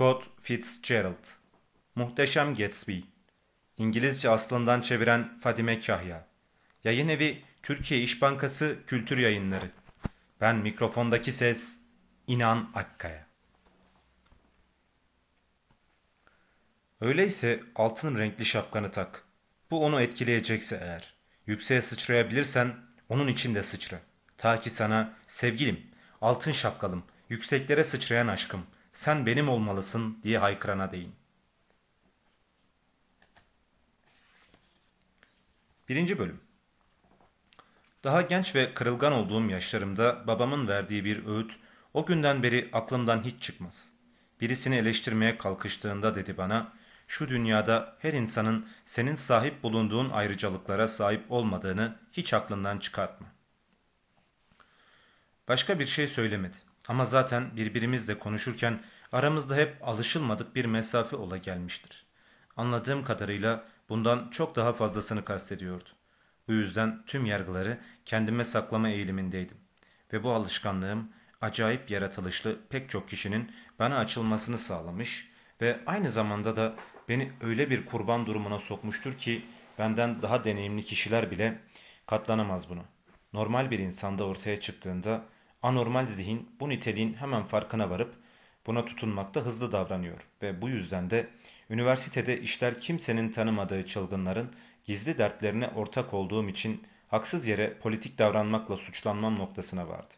Scott Fitzgerald Muhteşem Gatsby İngilizce aslından çeviren Fadime Kahya Yayın evi Türkiye İş Bankası Kültür Yayınları Ben mikrofondaki ses İnan Akkaya Öyleyse altın renkli şapkanı tak. Bu onu etkileyecekse eğer. Yükseğe sıçrayabilirsen onun için de sıçra. Ta ki sana sevgilim, altın şapkalım, yükseklere sıçrayan aşkım, sen benim olmalısın diye haykırana değin. Birinci bölüm Daha genç ve kırılgan olduğum yaşlarımda babamın verdiği bir öğüt o günden beri aklımdan hiç çıkmaz. Birisini eleştirmeye kalkıştığında dedi bana, şu dünyada her insanın senin sahip bulunduğun ayrıcalıklara sahip olmadığını hiç aklından çıkartma. Başka bir şey söylemedi. Ama zaten birbirimizle konuşurken aramızda hep alışılmadık bir mesafe ola gelmiştir. Anladığım kadarıyla bundan çok daha fazlasını kastediyordu. Bu yüzden tüm yargıları kendime saklama eğilimindeydim. Ve bu alışkanlığım acayip yaratılışlı pek çok kişinin bana açılmasını sağlamış ve aynı zamanda da beni öyle bir kurban durumuna sokmuştur ki benden daha deneyimli kişiler bile katlanamaz bunu. Normal bir insanda ortaya çıktığında anormal zihin bu niteliğin hemen farkına varıp buna tutunmakta hızlı davranıyor ve bu yüzden de üniversitede işler kimsenin tanımadığı çılgınların gizli dertlerine ortak olduğum için haksız yere politik davranmakla suçlanmam noktasına vardı.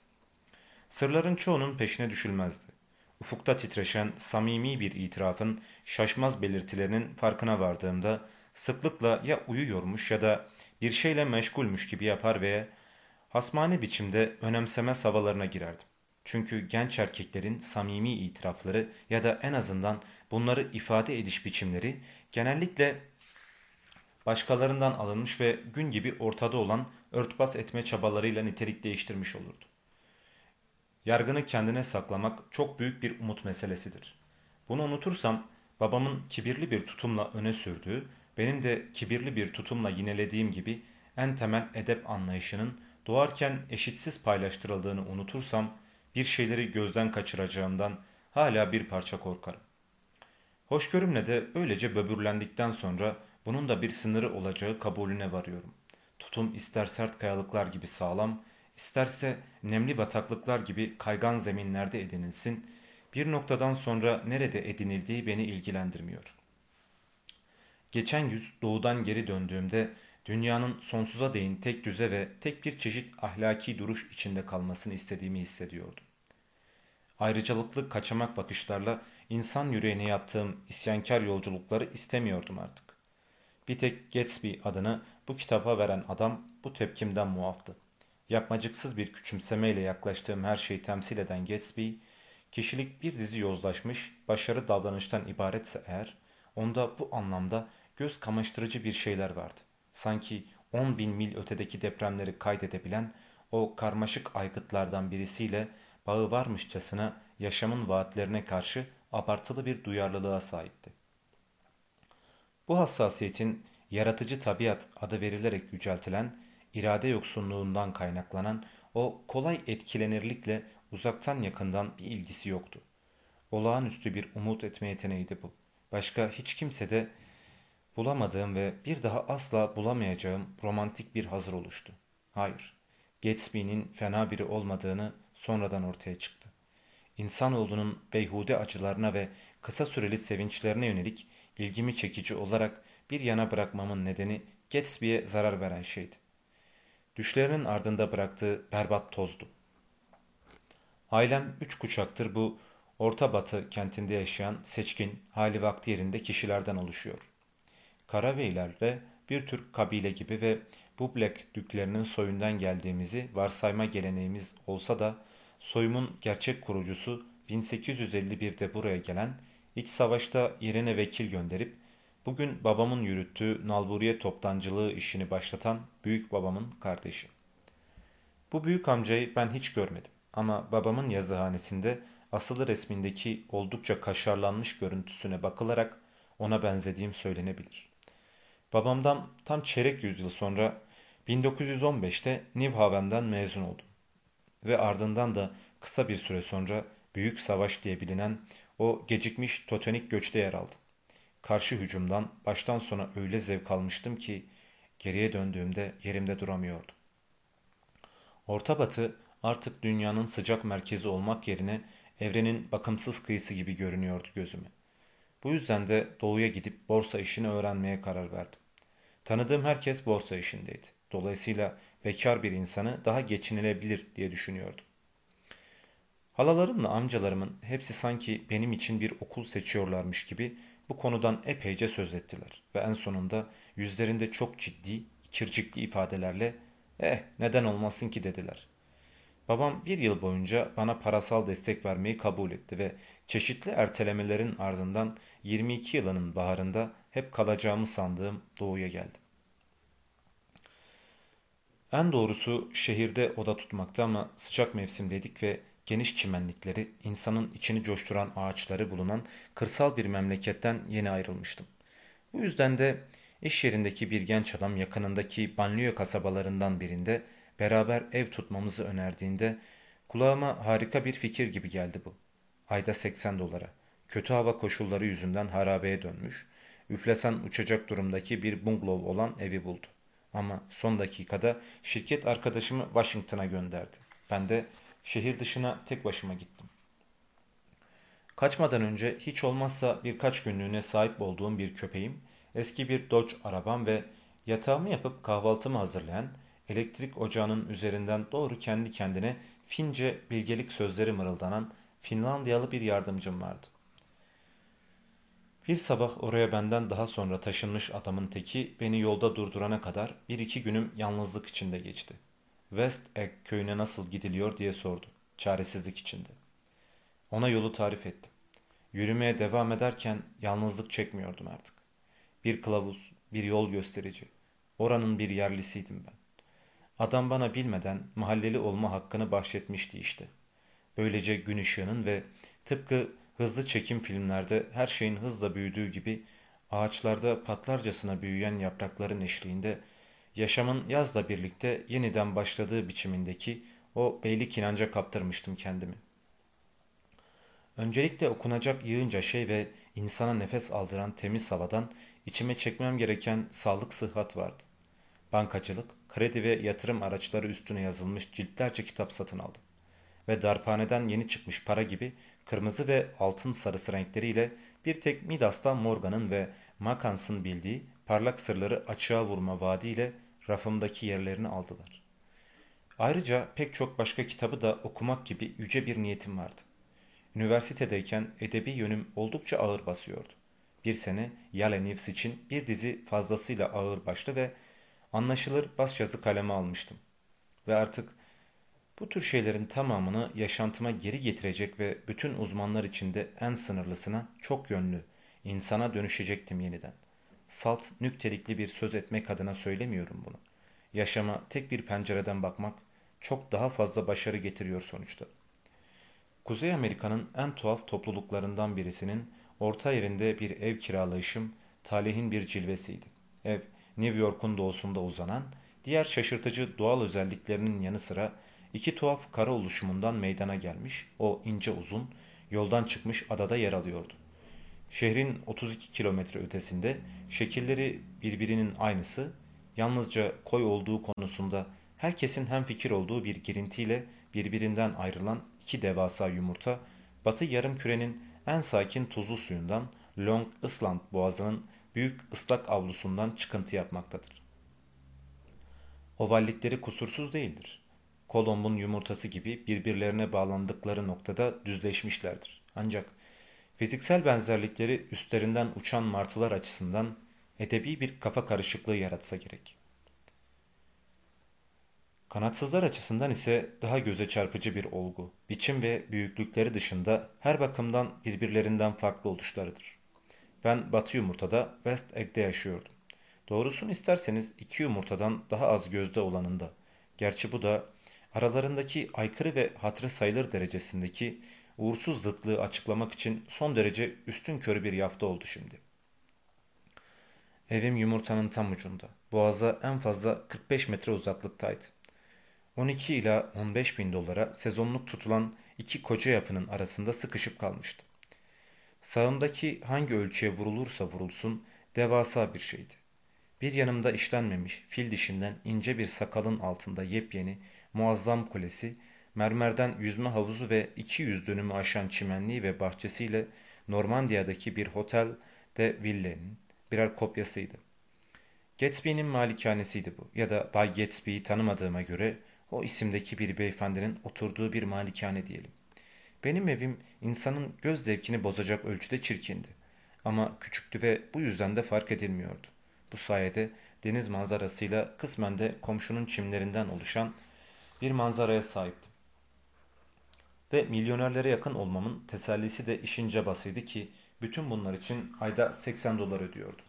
Sırların çoğunun peşine düşülmezdi. Ufukta titreşen samimi bir itirafın şaşmaz belirtilerinin farkına vardığımda sıklıkla ya uyuyormuş ya da bir şeyle meşgulmüş gibi yapar veya hasmane biçimde önemsemez havalarına girerdim. Çünkü genç erkeklerin samimi itirafları ya da en azından bunları ifade ediş biçimleri genellikle başkalarından alınmış ve gün gibi ortada olan örtbas etme çabalarıyla nitelik değiştirmiş olurdu. Yargını kendine saklamak çok büyük bir umut meselesidir. Bunu unutursam babamın kibirli bir tutumla öne sürdüğü, benim de kibirli bir tutumla yinelediğim gibi en temel edep anlayışının doğarken eşitsiz paylaştırıldığını unutursam bir şeyleri gözden kaçıracağımdan hala bir parça korkarım. Hoşgörümle de öylece böbürlendikten sonra bunun da bir sınırı olacağı kabulüne varıyorum. Tutum ister sert kayalıklar gibi sağlam, isterse nemli bataklıklar gibi kaygan zeminlerde edinilsin, bir noktadan sonra nerede edinildiği beni ilgilendirmiyor. Geçen yüz doğudan geri döndüğümde dünyanın sonsuza değin tek düze ve tek bir çeşit ahlaki duruş içinde kalmasını istediğimi hissediyordum. Ayrıcalıklı kaçamak bakışlarla insan yüreğine yaptığım isyankar yolculukları istemiyordum artık. Bir tek Gatsby adını bu kitaba veren adam bu tepkimden muaftı. Yapmacıksız bir küçümsemeyle yaklaştığım her şeyi temsil eden Gatsby, kişilik bir dizi yozlaşmış, başarı davranıştan ibaretse eğer, onda bu anlamda göz kamaştırıcı bir şeyler vardı. Sanki 10 bin mil ötedeki depremleri kaydedebilen o karmaşık aygıtlardan birisiyle bağı varmışçasına yaşamın vaatlerine karşı abartılı bir duyarlılığa sahipti. Bu hassasiyetin yaratıcı tabiat adı verilerek yüceltilen irade yoksunluğundan kaynaklanan o kolay etkilenirlikle uzaktan yakından bir ilgisi yoktu. Olağanüstü bir umut etme yeteneğiydi bu. Başka hiç kimse de bulamadığım ve bir daha asla bulamayacağım romantik bir hazır oluştu. Hayır, Gatsby'nin fena biri olmadığını sonradan ortaya çıktı. İnsanoğlunun beyhude acılarına ve kısa süreli sevinçlerine yönelik ilgimi çekici olarak bir yana bırakmamın nedeni Gatsby'ye zarar veren şeydi. Düşlerinin ardında bıraktığı berbat tozdu. Ailem üç kuşaktır bu Orta Batı kentinde yaşayan seçkin, hali vakti yerinde kişilerden oluşuyor. Karaveylerle bir Türk kabile gibi ve Bublek düklerinin soyundan geldiğimizi varsayma geleneğimiz olsa da soyumun gerçek kurucusu 1851'de buraya gelen, iç savaşta yerine vekil gönderip Bugün babamın yürüttüğü nalburiye toptancılığı işini başlatan büyük babamın kardeşi. Bu büyük amcayı ben hiç görmedim ama babamın yazıhanesinde asılı resmindeki oldukça kaşarlanmış görüntüsüne bakılarak ona benzediğim söylenebilir. Babamdan tam çeyrek yüzyıl sonra 1915'te New Haven'den mezun oldum. Ve ardından da kısa bir süre sonra Büyük Savaş diye bilinen o gecikmiş totenik göçte yer aldım. Karşı hücumdan baştan sona öyle zevk almıştım ki geriye döndüğümde yerimde duramıyordum. Orta Batı artık dünyanın sıcak merkezi olmak yerine evrenin bakımsız kıyısı gibi görünüyordu gözüme. Bu yüzden de doğuya gidip borsa işini öğrenmeye karar verdim. Tanıdığım herkes borsa işindeydi. Dolayısıyla bekar bir insanı daha geçinilebilir diye düşünüyordum. Halalarımla amcalarımın hepsi sanki benim için bir okul seçiyorlarmış gibi bu konudan epeyce söz ettiler ve en sonunda yüzlerinde çok ciddi, kircikli ifadelerle eh neden olmasın ki dediler. Babam bir yıl boyunca bana parasal destek vermeyi kabul etti ve çeşitli ertelemelerin ardından 22 yılının baharında hep kalacağımı sandığım doğuya geldim. En doğrusu şehirde oda tutmakta ama sıcak mevsimdeydik ve geniş çimenlikleri, insanın içini coşturan ağaçları bulunan kırsal bir memleketten yeni ayrılmıştım. Bu yüzden de iş yerindeki bir genç adam yakınındaki banliyö kasabalarından birinde beraber ev tutmamızı önerdiğinde kulağıma harika bir fikir gibi geldi bu. Ayda 80 dolara. Kötü hava koşulları yüzünden harabeye dönmüş, üflesen uçacak durumdaki bir bungalov olan evi buldu. Ama son dakikada şirket arkadaşımı Washington'a gönderdi. Ben de şehir dışına tek başıma gittim. Kaçmadan önce hiç olmazsa birkaç günlüğüne sahip olduğum bir köpeğim, eski bir Dodge arabam ve yatağımı yapıp kahvaltımı hazırlayan, elektrik ocağının üzerinden doğru kendi kendine Fince bilgelik sözleri mırıldanan Finlandiyalı bir yardımcım vardı. Bir sabah oraya benden daha sonra taşınmış adamın teki beni yolda durdurana kadar bir iki günüm yalnızlık içinde geçti. West Egg köyüne nasıl gidiliyor diye sordu. Çaresizlik içinde. Ona yolu tarif ettim. Yürümeye devam ederken yalnızlık çekmiyordum artık. Bir kılavuz, bir yol gösterici. Oranın bir yerlisiydim ben. Adam bana bilmeden mahalleli olma hakkını bahşetmişti işte. Böylece gün ışığının ve tıpkı hızlı çekim filmlerde her şeyin hızla büyüdüğü gibi ağaçlarda patlarcasına büyüyen yaprakların eşliğinde yaşamın yazla birlikte yeniden başladığı biçimindeki o beylik inanca kaptırmıştım kendimi. Öncelikle okunacak yığınca şey ve insana nefes aldıran temiz havadan içime çekmem gereken sağlık sıhhat vardı. Bankacılık, kredi ve yatırım araçları üstüne yazılmış ciltlerce kitap satın aldım. Ve darphaneden yeni çıkmış para gibi kırmızı ve altın sarısı renkleriyle bir tek Midas'ta Morgan'ın ve Macans'ın bildiği parlak sırları açığa vurma vaadiyle rafımdaki yerlerini aldılar. Ayrıca pek çok başka kitabı da okumak gibi yüce bir niyetim vardı. Üniversitedeyken edebi yönüm oldukça ağır basıyordu. Bir sene Yale News için bir dizi fazlasıyla ağır başlı ve anlaşılır başyazı kaleme almıştım. Ve artık bu tür şeylerin tamamını yaşantıma geri getirecek ve bütün uzmanlar içinde en sınırlısına çok yönlü, insana dönüşecektim yeniden. Salt, nüktelikli bir söz etmek adına söylemiyorum bunu. Yaşama tek bir pencereden bakmak çok daha fazla başarı getiriyor sonuçta. Kuzey Amerika'nın en tuhaf topluluklarından birisinin orta yerinde bir ev kiralayışım talihin bir cilvesiydi. Ev, New York'un doğusunda uzanan, diğer şaşırtıcı doğal özelliklerinin yanı sıra iki tuhaf kara oluşumundan meydana gelmiş, o ince uzun, yoldan çıkmış adada yer alıyordu. Şehrin 32 kilometre ötesinde şekilleri birbirinin aynısı, yalnızca koy olduğu konusunda herkesin hem fikir olduğu bir girintiyle birbirinden ayrılan iki devasa yumurta, batı yarım kürenin en sakin tuzlu suyundan Long Island boğazının büyük ıslak avlusundan çıkıntı yapmaktadır. Ovallikleri kusursuz değildir. Kolomb'un yumurtası gibi birbirlerine bağlandıkları noktada düzleşmişlerdir. Ancak fiziksel benzerlikleri üstlerinden uçan martılar açısından edebi bir kafa karışıklığı yaratsa gerek. Kanatsızlar açısından ise daha göze çarpıcı bir olgu, biçim ve büyüklükleri dışında her bakımdan birbirlerinden farklı oluşlarıdır. Ben Batı yumurtada West Egg'de yaşıyordum. Doğrusunu isterseniz iki yumurtadan daha az gözde olanında. Gerçi bu da aralarındaki aykırı ve hatırı sayılır derecesindeki uğursuz zıtlığı açıklamak için son derece üstün körü bir yafta oldu şimdi. Evim yumurtanın tam ucunda. Boğaza en fazla 45 metre uzaklıktaydı. 12 ila 15 bin dolara sezonluk tutulan iki koca yapının arasında sıkışıp kalmıştı. Sağımdaki hangi ölçüye vurulursa vurulsun devasa bir şeydi. Bir yanımda işlenmemiş fil dişinden ince bir sakalın altında yepyeni muazzam kulesi, mermerden yüzme havuzu ve 200 dönümü aşan çimenliği ve bahçesiyle Normandiya'daki bir otel de villanın birer kopyasıydı. Gatsby'nin malikanesiydi bu ya da Bay Gatsby'yi tanımadığıma göre o isimdeki bir beyefendinin oturduğu bir malikane diyelim. Benim evim insanın göz zevkini bozacak ölçüde çirkindi. Ama küçüktü ve bu yüzden de fark edilmiyordu. Bu sayede deniz manzarasıyla kısmen de komşunun çimlerinden oluşan bir manzaraya sahiptim. Ve milyonerlere yakın olmamın tesellisi de işin cabasıydı ki bütün bunlar için ayda 80 dolar ödüyordum.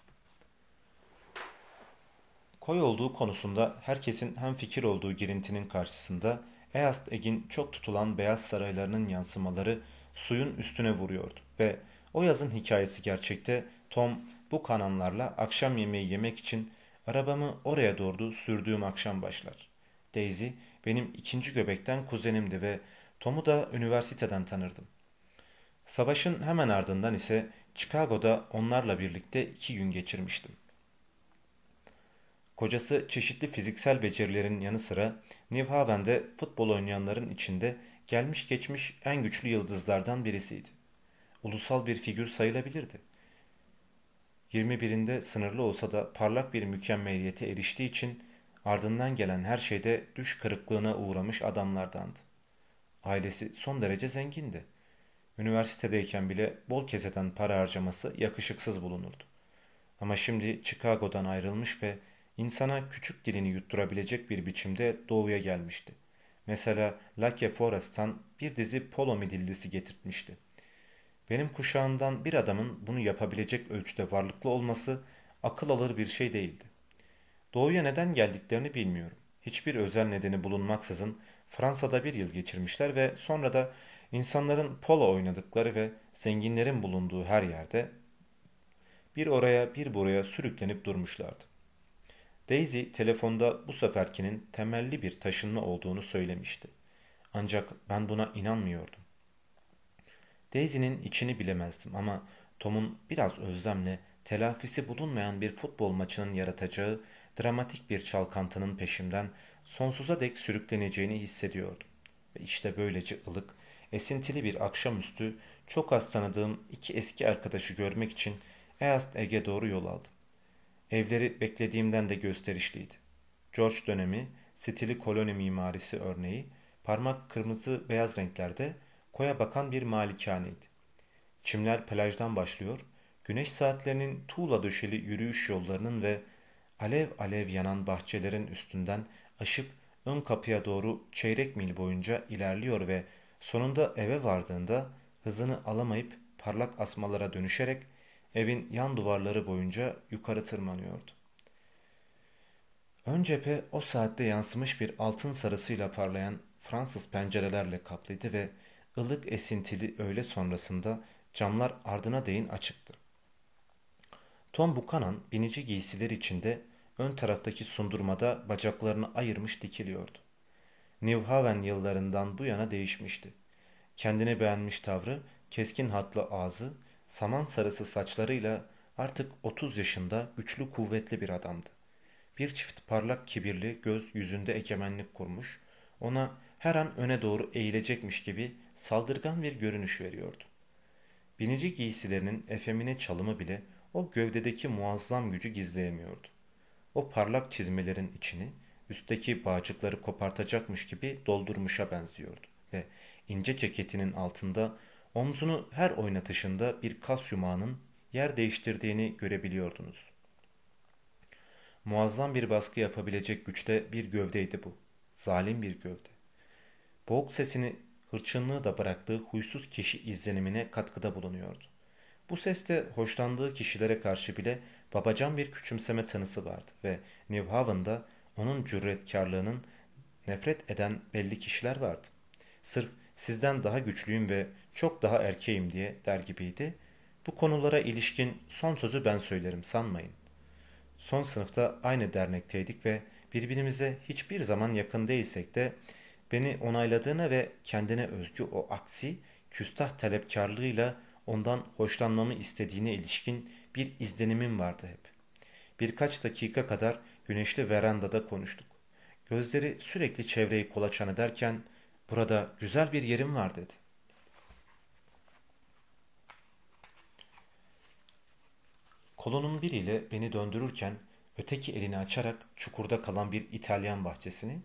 Koy olduğu konusunda herkesin hem fikir olduğu girintinin karşısında East Egg'in çok tutulan beyaz saraylarının yansımaları suyun üstüne vuruyordu ve o yazın hikayesi gerçekte Tom bu kananlarla akşam yemeği yemek için arabamı oraya doğru sürdüğüm akşam başlar. Daisy benim ikinci göbekten kuzenimdi ve Tom'u da üniversiteden tanırdım. Savaşın hemen ardından ise Chicago'da onlarla birlikte iki gün geçirmiştim. Kocası çeşitli fiziksel becerilerin yanı sıra New Haven'de futbol oynayanların içinde gelmiş geçmiş en güçlü yıldızlardan birisiydi. Ulusal bir figür sayılabilirdi. 21'inde sınırlı olsa da parlak bir mükemmeliyete eriştiği için ardından gelen her şeyde düş kırıklığına uğramış adamlardandı. Ailesi son derece zengindi. Üniversitedeyken bile bol keseden para harcaması yakışıksız bulunurdu. Ama şimdi Chicago'dan ayrılmış ve insana küçük dilini yutturabilecek bir biçimde doğuya gelmişti. Mesela Lake Forest'tan bir dizi polo midillisi getirtmişti. Benim kuşağımdan bir adamın bunu yapabilecek ölçüde varlıklı olması akıl alır bir şey değildi. Doğuya neden geldiklerini bilmiyorum. Hiçbir özel nedeni bulunmaksızın Fransa'da bir yıl geçirmişler ve sonra da insanların polo oynadıkları ve zenginlerin bulunduğu her yerde bir oraya bir buraya sürüklenip durmuşlardı. Daisy telefonda bu seferkinin temelli bir taşınma olduğunu söylemişti. Ancak ben buna inanmıyordum. Daisy'nin içini bilemezdim ama Tom'un biraz özlemle telafisi bulunmayan bir futbol maçının yaratacağı dramatik bir çalkantının peşimden sonsuza dek sürükleneceğini hissediyordum. Ve işte böylece ılık, esintili bir akşamüstü çok az tanıdığım iki eski arkadaşı görmek için East Ege doğru yol aldım. Evleri beklediğimden de gösterişliydi. George dönemi, stili koloni mimarisi örneği, parmak kırmızı beyaz renklerde koya bakan bir malikaneydi. Çimler plajdan başlıyor, güneş saatlerinin tuğla döşeli yürüyüş yollarının ve alev alev yanan bahçelerin üstünden aşıp ön kapıya doğru çeyrek mil boyunca ilerliyor ve sonunda eve vardığında hızını alamayıp parlak asmalara dönüşerek evin yan duvarları boyunca yukarı tırmanıyordu. Ön cephe o saatte yansımış bir altın sarısıyla parlayan Fransız pencerelerle kaplıydı ve ılık esintili öğle sonrasında camlar ardına değin açıktı. Tom Buchanan binici giysiler içinde ön taraftaki sundurmada bacaklarını ayırmış dikiliyordu. New Haven yıllarından bu yana değişmişti. Kendini beğenmiş tavrı, keskin hatlı ağzı, saman sarısı saçlarıyla artık 30 yaşında güçlü kuvvetli bir adamdı. Bir çift parlak kibirli göz yüzünde egemenlik kurmuş, ona her an öne doğru eğilecekmiş gibi saldırgan bir görünüş veriyordu. Binici giysilerinin efemine çalımı bile o gövdedeki muazzam gücü gizleyemiyordu. O parlak çizmelerin içini üstteki bağcıkları kopartacakmış gibi doldurmuşa benziyordu ve ince ceketinin altında omzunu her oynatışında bir kas yumağının yer değiştirdiğini görebiliyordunuz. Muazzam bir baskı yapabilecek güçte bir gövdeydi bu. Zalim bir gövde. Boğuk sesini hırçınlığı da bıraktığı huysuz kişi izlenimine katkıda bulunuyordu. Bu seste hoşlandığı kişilere karşı bile babacan bir küçümseme tanısı vardı ve New Haven'da onun cüretkarlığının nefret eden belli kişiler vardı. Sırf sizden daha güçlüyüm ve çok daha erkeğim diye der gibiydi. Bu konulara ilişkin son sözü ben söylerim sanmayın. Son sınıfta aynı dernekteydik ve birbirimize hiçbir zaman yakın değilsek de beni onayladığına ve kendine özgü o aksi küstah talepkarlığıyla ondan hoşlanmamı istediğine ilişkin bir izlenimim vardı hep. Birkaç dakika kadar güneşli verandada konuştuk. Gözleri sürekli çevreyi kolaçan ederken burada güzel bir yerim var dedi. Kolunun biriyle beni döndürürken öteki elini açarak çukurda kalan bir İtalyan bahçesini,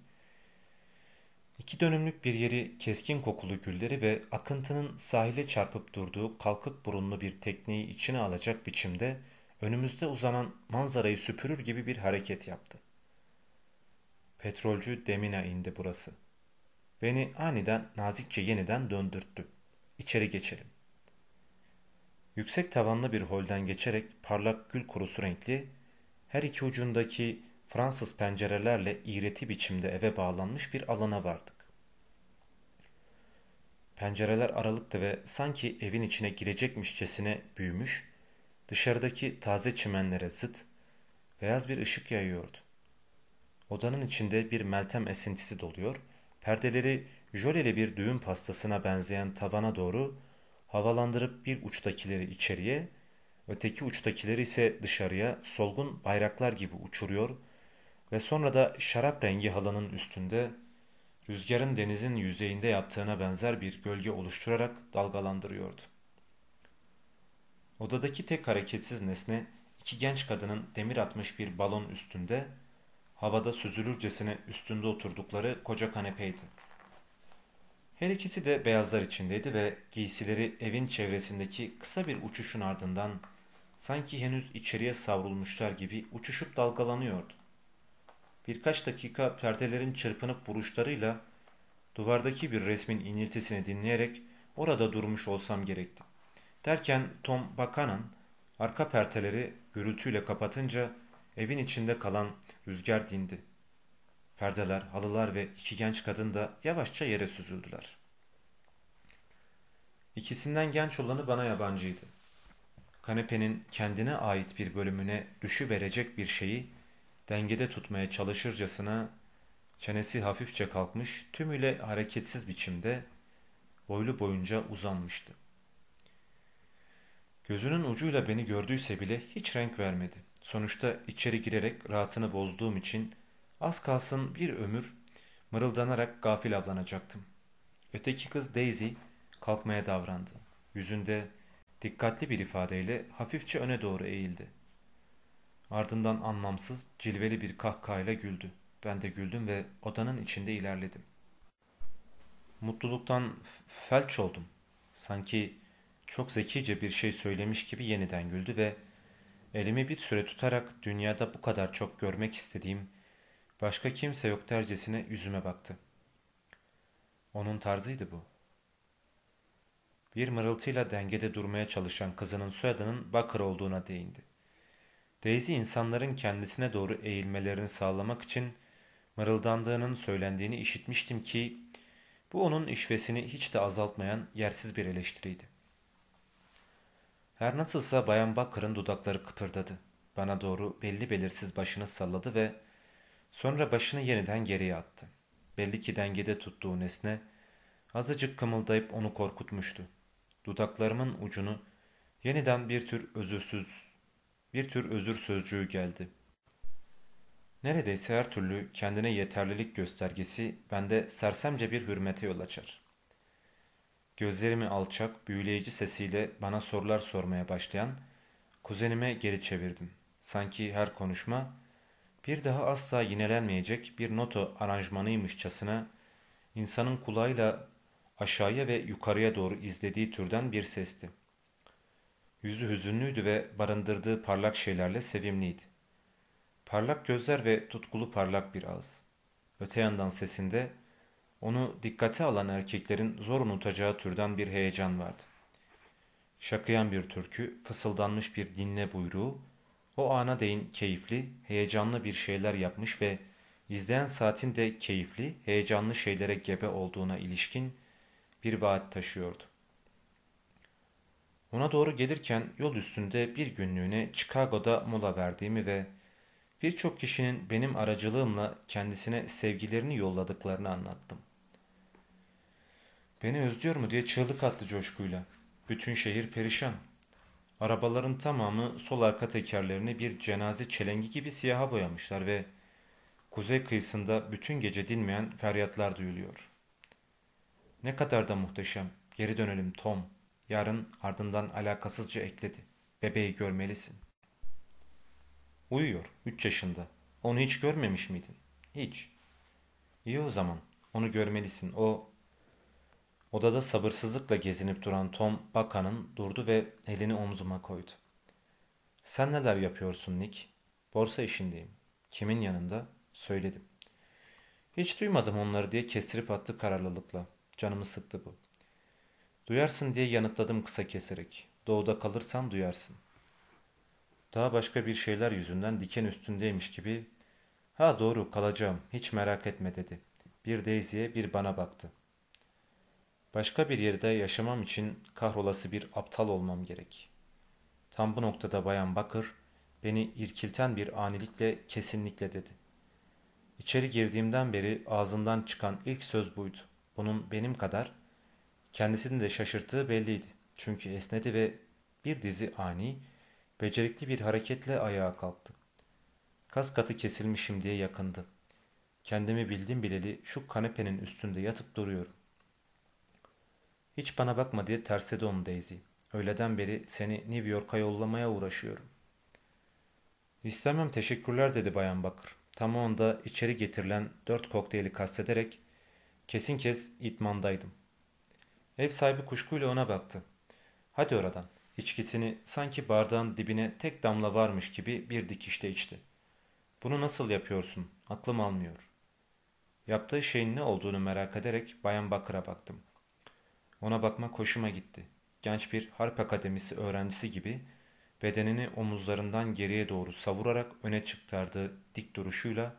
iki dönümlük bir yeri keskin kokulu gülleri ve akıntının sahile çarpıp durduğu kalkık burunlu bir tekneyi içine alacak biçimde önümüzde uzanan manzarayı süpürür gibi bir hareket yaptı. Petrolcü Demina indi burası. Beni aniden nazikçe yeniden döndürttü. İçeri geçelim. Yüksek tavanlı bir holden geçerek parlak gül kurusu renkli, her iki ucundaki Fransız pencerelerle iğreti biçimde eve bağlanmış bir alana vardık. Pencereler aralıktı ve sanki evin içine girecekmişçesine büyümüş, dışarıdaki taze çimenlere zıt, beyaz bir ışık yayıyordu. Odanın içinde bir meltem esintisi doluyor, perdeleri jöleli bir düğün pastasına benzeyen tavana doğru havalandırıp bir uçtakileri içeriye, öteki uçtakileri ise dışarıya solgun bayraklar gibi uçuruyor ve sonra da şarap rengi halının üstünde rüzgarın denizin yüzeyinde yaptığına benzer bir gölge oluşturarak dalgalandırıyordu. Odadaki tek hareketsiz nesne iki genç kadının demir atmış bir balon üstünde havada süzülürcesine üstünde oturdukları koca kanepeydi. Her ikisi de beyazlar içindeydi ve giysileri evin çevresindeki kısa bir uçuşun ardından sanki henüz içeriye savrulmuşlar gibi uçuşup dalgalanıyordu. Birkaç dakika perdelerin çırpınıp vuruşlarıyla duvardaki bir resmin iniltisini dinleyerek orada durmuş olsam gerekti. Derken Tom Buchanan arka perdeleri gürültüyle kapatınca evin içinde kalan rüzgar dindi. Perdeler, halılar ve iki genç kadın da yavaşça yere süzüldüler. İkisinden genç olanı bana yabancıydı. Kanepenin kendine ait bir bölümüne düşü verecek bir şeyi dengede tutmaya çalışırcasına çenesi hafifçe kalkmış, tümüyle hareketsiz biçimde boylu boyunca uzanmıştı. Gözünün ucuyla beni gördüyse bile hiç renk vermedi. Sonuçta içeri girerek rahatını bozduğum için Az kalsın bir ömür mırıldanarak gafil avlanacaktım. Öteki kız Daisy kalkmaya davrandı. Yüzünde dikkatli bir ifadeyle hafifçe öne doğru eğildi. Ardından anlamsız, cilveli bir kahkahayla güldü. Ben de güldüm ve odanın içinde ilerledim. Mutluluktan felç oldum. Sanki çok zekice bir şey söylemiş gibi yeniden güldü ve elimi bir süre tutarak dünyada bu kadar çok görmek istediğim Başka kimse yok dercesine yüzüme baktı. Onun tarzıydı bu. Bir mırıltıyla dengede durmaya çalışan kızının soyadının Bakır olduğuna değindi. Daisy insanların kendisine doğru eğilmelerini sağlamak için mırıldandığının söylendiğini işitmiştim ki bu onun işvesini hiç de azaltmayan yersiz bir eleştiriydi. Her nasılsa Bayan Bakır'ın dudakları kıpırdadı. Bana doğru belli belirsiz başını salladı ve Sonra başını yeniden geriye attı. Belli ki dengede tuttuğu nesne azıcık kımıldayıp onu korkutmuştu. Dudaklarımın ucunu yeniden bir tür özürsüz, bir tür özür sözcüğü geldi. Neredeyse her türlü kendine yeterlilik göstergesi bende sersemce bir hürmete yol açar. Gözlerimi alçak, büyüleyici sesiyle bana sorular sormaya başlayan kuzenime geri çevirdim. Sanki her konuşma bir daha asla yinelenmeyecek bir noto aranjmanıymışçasına insanın kulağıyla aşağıya ve yukarıya doğru izlediği türden bir sesti. Yüzü hüzünlüydü ve barındırdığı parlak şeylerle sevimliydi. Parlak gözler ve tutkulu parlak bir ağız. Öte yandan sesinde onu dikkate alan erkeklerin zor unutacağı türden bir heyecan vardı. Şakıyan bir türkü, fısıldanmış bir dinle buyruğu o ana değin keyifli, heyecanlı bir şeyler yapmış ve izleyen saatin de keyifli, heyecanlı şeylere gebe olduğuna ilişkin bir vaat taşıyordu. Ona doğru gelirken yol üstünde bir günlüğüne Chicago'da mola verdiğimi ve birçok kişinin benim aracılığımla kendisine sevgilerini yolladıklarını anlattım. Beni özlüyor mu diye çığlık attı coşkuyla. Bütün şehir perişan. Arabaların tamamı sol arka tekerlerini bir cenaze çelengi gibi siyaha boyamışlar ve kuzey kıyısında bütün gece dinmeyen feryatlar duyuluyor. Ne kadar da muhteşem. Geri dönelim Tom. Yarın ardından alakasızca ekledi. Bebeği görmelisin. Uyuyor. Üç yaşında. Onu hiç görmemiş miydin? Hiç. İyi o zaman. Onu görmelisin. O Odada sabırsızlıkla gezinip duran Tom Baka'nın durdu ve elini omzuma koydu. Sen neler yapıyorsun Nick? Borsa işindeyim. Kimin yanında? Söyledim. Hiç duymadım onları diye kestirip attı kararlılıkla. Canımı sıktı bu. Duyarsın diye yanıtladım kısa keserek. Doğuda kalırsan duyarsın. Daha başka bir şeyler yüzünden diken üstündeymiş gibi ha doğru kalacağım hiç merak etme dedi. Bir Daisy'ye bir bana baktı. Başka bir yerde yaşamam için kahrolası bir aptal olmam gerek. Tam bu noktada Bayan Bakır beni irkilten bir anilikle kesinlikle dedi. İçeri girdiğimden beri ağzından çıkan ilk söz buydu. Bunun benim kadar kendisini de şaşırttığı belliydi. Çünkü esnedi ve bir dizi ani, becerikli bir hareketle ayağa kalktı. Kas katı kesilmişim diye yakındı. Kendimi bildim bileli şu kanepenin üstünde yatıp duruyorum. Hiç bana bakma diye tersledi onu Daisy. Öğleden beri seni New York'a yollamaya uğraşıyorum. İstemem teşekkürler dedi Bayan Bakır. Tam o anda içeri getirilen dört kokteyli kastederek kesin kez itmandaydım. Ev sahibi kuşkuyla ona baktı. Hadi oradan. İçkisini sanki bardağın dibine tek damla varmış gibi bir dikişte içti. Bunu nasıl yapıyorsun? Aklım almıyor. Yaptığı şeyin ne olduğunu merak ederek Bayan Bakır'a baktım. Ona bakmak hoşuma gitti. Genç bir harp akademisi öğrencisi gibi bedenini omuzlarından geriye doğru savurarak öne çıktardığı dik duruşuyla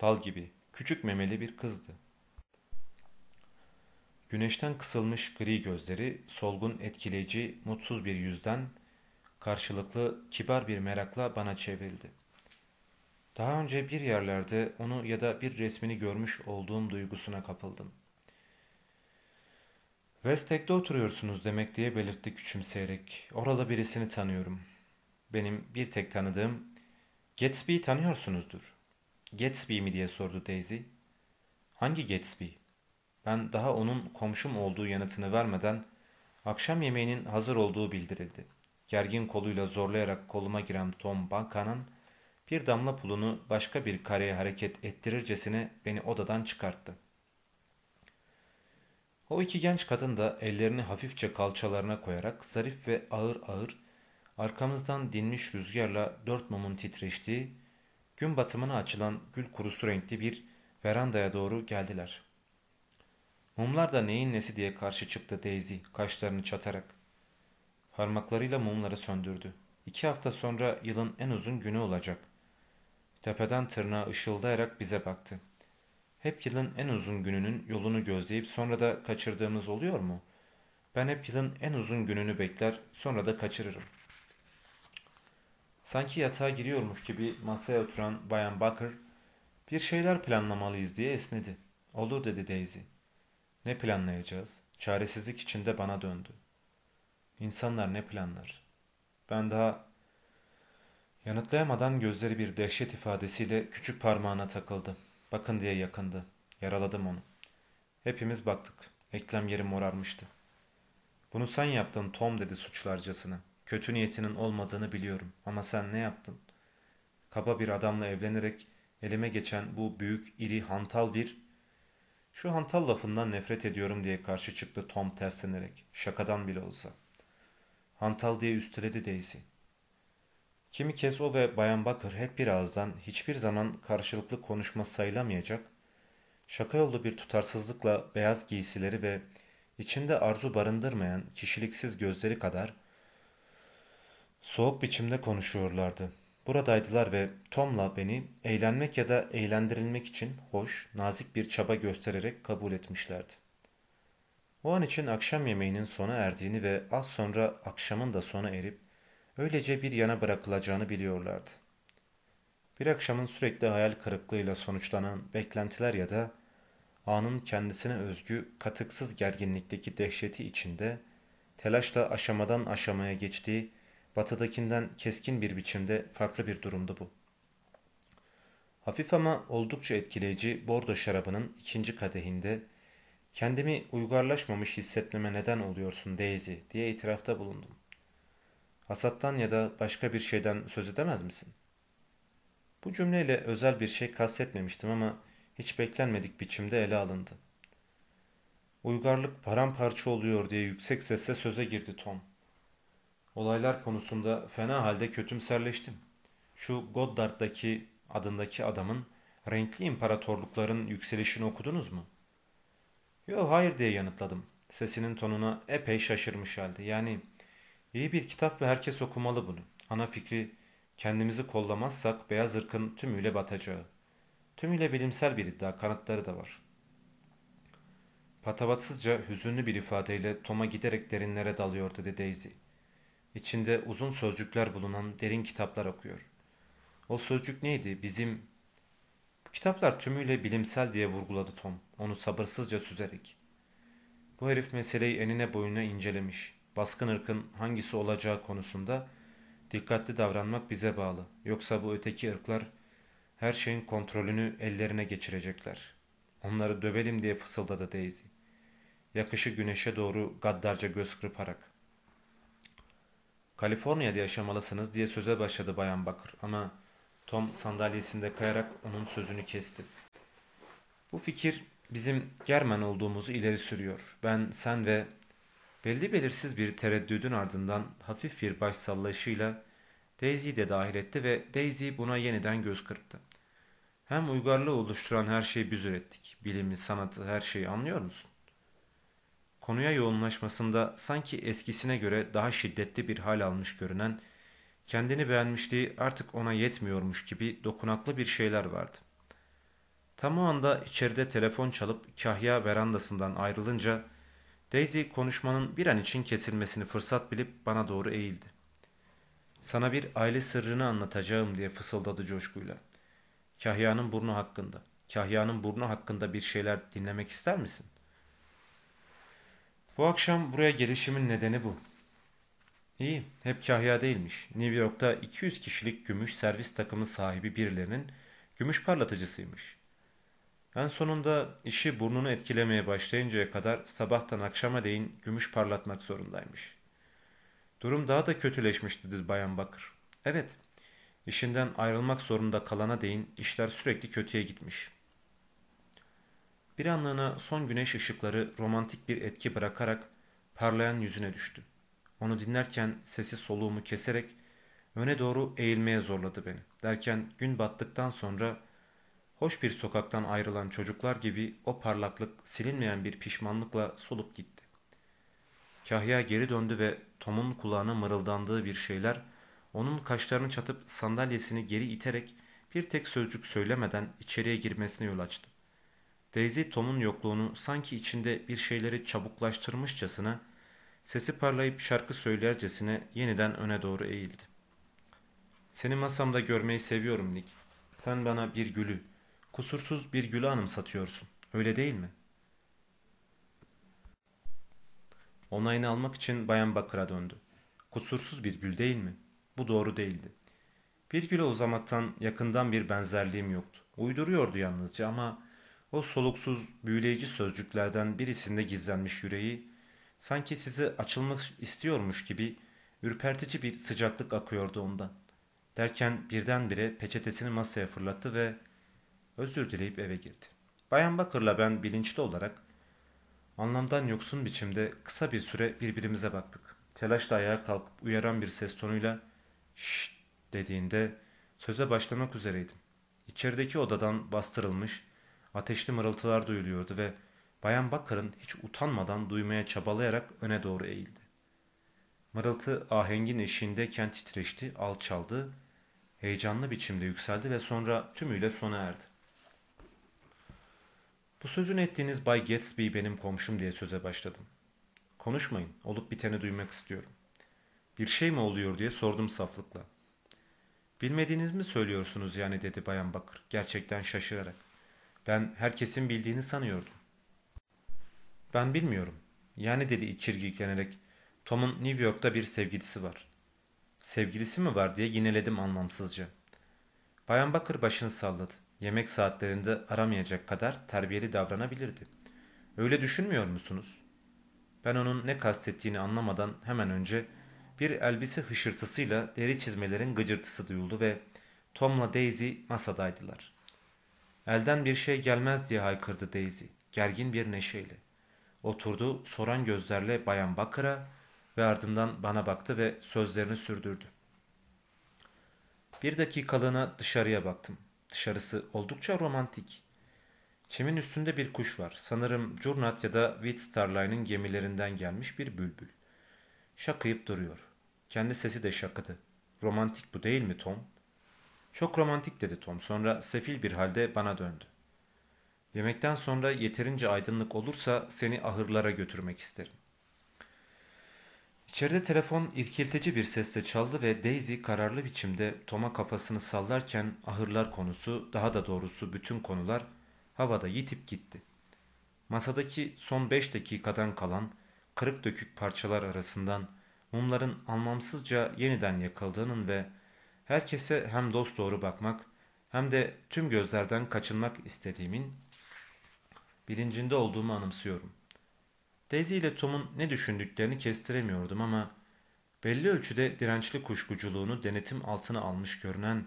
dal gibi küçük memeli bir kızdı. Güneşten kısılmış gri gözleri solgun etkileyici mutsuz bir yüzden karşılıklı kibar bir merakla bana çevrildi. Daha önce bir yerlerde onu ya da bir resmini görmüş olduğum duygusuna kapıldım. Westek'te oturuyorsunuz demek diye belirtti küçümseyerek. Orada birisini tanıyorum. Benim bir tek tanıdığım Gatsby'yi tanıyorsunuzdur. Gatsby mi diye sordu Daisy. Hangi Gatsby? Ben daha onun komşum olduğu yanıtını vermeden akşam yemeğinin hazır olduğu bildirildi. Gergin koluyla zorlayarak koluma giren Tom Banka'nın bir damla pulunu başka bir kareye hareket ettirircesine beni odadan çıkarttı. O iki genç kadın da ellerini hafifçe kalçalarına koyarak zarif ve ağır ağır arkamızdan dinmiş rüzgarla dört mumun titreştiği gün batımına açılan gül kurusu renkli bir verandaya doğru geldiler. Mumlar da neyin nesi diye karşı çıktı Daisy kaşlarını çatarak. Parmaklarıyla mumları söndürdü. İki hafta sonra yılın en uzun günü olacak. Tepeden tırnağa ışıldayarak bize baktı. Hep yılın en uzun gününün yolunu gözleyip sonra da kaçırdığımız oluyor mu? Ben hep yılın en uzun gününü bekler, sonra da kaçırırım. Sanki yatağa giriyormuş gibi masaya oturan Bayan Bakır, bir şeyler planlamalıyız diye esnedi. Olur dedi Daisy. Ne planlayacağız? Çaresizlik içinde bana döndü. İnsanlar ne planlar? Ben daha yanıtlayamadan gözleri bir dehşet ifadesiyle küçük parmağına takıldı. Bakın diye yakındı. Yaraladım onu. Hepimiz baktık. Eklem yeri morarmıştı. Bunu sen yaptın Tom dedi suçlarcasına. Kötü niyetinin olmadığını biliyorum ama sen ne yaptın? Kaba bir adamla evlenerek elime geçen bu büyük, iri, hantal bir... Şu hantal lafından nefret ediyorum diye karşı çıktı Tom terslenerek. Şakadan bile olsa. Hantal diye üsteledi Daisy. Kimi kez o ve Bayan Bakır hep bir ağızdan hiçbir zaman karşılıklı konuşma sayılamayacak, şaka yolu bir tutarsızlıkla beyaz giysileri ve içinde arzu barındırmayan kişiliksiz gözleri kadar soğuk biçimde konuşuyorlardı. Buradaydılar ve Tom'la beni eğlenmek ya da eğlendirilmek için hoş, nazik bir çaba göstererek kabul etmişlerdi. O an için akşam yemeğinin sona erdiğini ve az sonra akşamın da sona erip öylece bir yana bırakılacağını biliyorlardı. Bir akşamın sürekli hayal kırıklığıyla sonuçlanan beklentiler ya da anın kendisine özgü katıksız gerginlikteki dehşeti içinde Telaşla aşamadan aşamaya geçtiği, batıdakinden keskin bir biçimde farklı bir durumdu bu. Hafif ama oldukça etkileyici bordo şarabının ikinci kadehinde kendimi uygarlaşmamış hissetmeme neden oluyorsun Daisy diye itirafta bulundum. Hasattan ya da başka bir şeyden söz edemez misin? Bu cümleyle özel bir şey kastetmemiştim ama hiç beklenmedik biçimde ele alındı. Uygarlık paramparça oluyor diye yüksek sesle söze girdi Tom. Olaylar konusunda fena halde kötümserleştim. Şu Goddard'daki adındaki adamın renkli imparatorlukların yükselişini okudunuz mu? Yo hayır diye yanıtladım. Sesinin tonuna epey şaşırmış halde. Yani iyi bir kitap ve herkes okumalı bunu. Ana fikri kendimizi kollamazsak beyaz ırkın tümüyle batacağı. Tümüyle bilimsel bir iddia, kanıtları da var. Patavatsızca hüzünlü bir ifadeyle Tom'a giderek derinlere dalıyor dedi Daisy. İçinde uzun sözcükler bulunan derin kitaplar okuyor. O sözcük neydi? Bizim... Bu kitaplar tümüyle bilimsel diye vurguladı Tom, onu sabırsızca süzerek. Bu herif meseleyi enine boyuna incelemiş. Baskın ırkın hangisi olacağı konusunda dikkatli davranmak bize bağlı. Yoksa bu öteki ırklar her şeyin kontrolünü ellerine geçirecekler. Onları dövelim diye fısıldadı Daisy. Yakışı güneşe doğru gaddarca göz kırparak. Kaliforniya'da yaşamalısınız diye söze başladı Bayan Bakır ama Tom sandalyesinde kayarak onun sözünü kesti. Bu fikir bizim Germen olduğumuzu ileri sürüyor. Ben, sen ve belli belirsiz bir tereddüdün ardından hafif bir baş sallayışıyla Daisy'yi de dahil etti ve Daisy buna yeniden göz kırptı. Hem uygarlığı oluşturan her şeyi biz ürettik. Bilimi, sanatı, her şeyi anlıyor musun? Konuya yoğunlaşmasında sanki eskisine göre daha şiddetli bir hal almış görünen, kendini beğenmişliği artık ona yetmiyormuş gibi dokunaklı bir şeyler vardı. Tam o anda içeride telefon çalıp kahya verandasından ayrılınca Daisy konuşmanın bir an için kesilmesini fırsat bilip bana doğru eğildi. Sana bir aile sırrını anlatacağım diye fısıldadı coşkuyla. Kahya'nın burnu hakkında. Kahya'nın burnu hakkında bir şeyler dinlemek ister misin? Bu akşam buraya gelişimin nedeni bu. İyi, hep kahya değilmiş. New York'ta 200 kişilik gümüş servis takımı sahibi birilerinin gümüş parlatıcısıymış. En sonunda işi burnunu etkilemeye başlayıncaya kadar sabahtan akşama değin gümüş parlatmak zorundaymış. Durum daha da kötüleşmişti dedi Bayan Bakır. Evet, işinden ayrılmak zorunda kalana değin işler sürekli kötüye gitmiş. Bir anlığına son güneş ışıkları romantik bir etki bırakarak parlayan yüzüne düştü. Onu dinlerken sesi soluğumu keserek öne doğru eğilmeye zorladı beni. Derken gün battıktan sonra hoş bir sokaktan ayrılan çocuklar gibi o parlaklık silinmeyen bir pişmanlıkla solup gitti. Kahya geri döndü ve Tom'un kulağına mırıldandığı bir şeyler onun kaşlarını çatıp sandalyesini geri iterek bir tek sözcük söylemeden içeriye girmesine yol açtı. Daisy Tom'un yokluğunu sanki içinde bir şeyleri çabuklaştırmışçasına, sesi parlayıp şarkı söylercesine yeniden öne doğru eğildi. Seni masamda görmeyi seviyorum Nick. Sen bana bir gülü, kusursuz bir gülü anımsatıyorsun. Öyle değil mi? Onayını almak için Bayan Bakır'a döndü. Kusursuz bir gül değil mi? Bu doğru değildi. Bir güle uzamaktan yakından bir benzerliğim yoktu. Uyduruyordu yalnızca ama o soluksuz, büyüleyici sözcüklerden birisinde gizlenmiş yüreği, sanki sizi açılmak istiyormuş gibi ürpertici bir sıcaklık akıyordu ondan. Derken birdenbire peçetesini masaya fırlattı ve özür dileyip eve girdi. Bayan Bakır'la ben bilinçli olarak anlamdan yoksun biçimde kısa bir süre birbirimize baktık. Telaşla ayağa kalkıp uyaran bir ses tonuyla şşt dediğinde söze başlamak üzereydim. İçerideki odadan bastırılmış, ateşli mırıltılar duyuluyordu ve Bayan Bakır'ın hiç utanmadan duymaya çabalayarak öne doğru eğildi. Mırıltı ahengin eşiğindeyken titreşti, alçaldı, heyecanlı biçimde yükseldi ve sonra tümüyle sona erdi. Bu sözünü ettiğiniz Bay Gatsby benim komşum diye söze başladım. Konuşmayın, olup biteni duymak istiyorum. Bir şey mi oluyor diye sordum saflıkla. Bilmediğiniz mi söylüyorsunuz yani dedi Bayan Bakır gerçekten şaşırarak. Ben herkesin bildiğini sanıyordum. Ben bilmiyorum. Yani dedi içirgiklenerek Tom'un New York'ta bir sevgilisi var. Sevgilisi mi var diye yineledim anlamsızca. Bayan Bakır başını salladı. Yemek saatlerinde aramayacak kadar terbiyeli davranabilirdi. Öyle düşünmüyor musunuz? Ben onun ne kastettiğini anlamadan hemen önce bir elbise hışırtısıyla deri çizmelerin gıcırtısı duyuldu ve Tom'la Daisy masadaydılar. Elden bir şey gelmez diye haykırdı Daisy, gergin bir neşeyle. Oturdu, soran gözlerle Bayan Bakır'a ve ardından bana baktı ve sözlerini sürdürdü. Bir dakikalığına dışarıya baktım. Dışarısı oldukça romantik. Çimin üstünde bir kuş var. Sanırım Curnat ya da Whit Star Line'ın gemilerinden gelmiş bir bülbül. Şakıyıp duruyor. Kendi sesi de şakıdı. Romantik bu değil mi Tom? Çok romantik dedi Tom. Sonra sefil bir halde bana döndü. Yemekten sonra yeterince aydınlık olursa seni ahırlara götürmek isterim. İçeride telefon irkiltici bir sesle çaldı ve Daisy kararlı biçimde Tom'a kafasını sallarken ahırlar konusu, daha da doğrusu bütün konular havada yitip gitti. Masadaki son beş dakikadan kalan kırık dökük parçalar arasından mumların anlamsızca yeniden yakıldığının ve herkese hem dost doğru bakmak hem de tüm gözlerden kaçınmak istediğimin bilincinde olduğumu anımsıyorum. Daisy ile Tom'un ne düşündüklerini kestiremiyordum ama belli ölçüde dirençli kuşkuculuğunu denetim altına almış görünen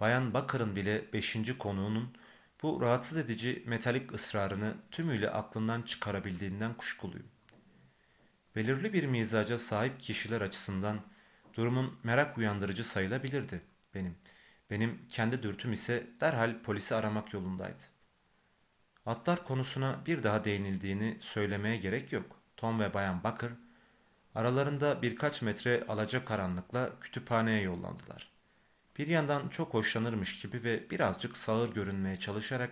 Bayan Bakır'ın bile beşinci konuğunun bu rahatsız edici metalik ısrarını tümüyle aklından çıkarabildiğinden kuşkuluyum. Belirli bir mizaca sahip kişiler açısından durumun merak uyandırıcı sayılabilirdi benim. Benim kendi dürtüm ise derhal polisi aramak yolundaydı. Atlar konusuna bir daha değinildiğini söylemeye gerek yok. Tom ve Bayan Bakır aralarında birkaç metre alacakaranlıkla kütüphaneye yollandılar. Bir yandan çok hoşlanırmış gibi ve birazcık sağır görünmeye çalışarak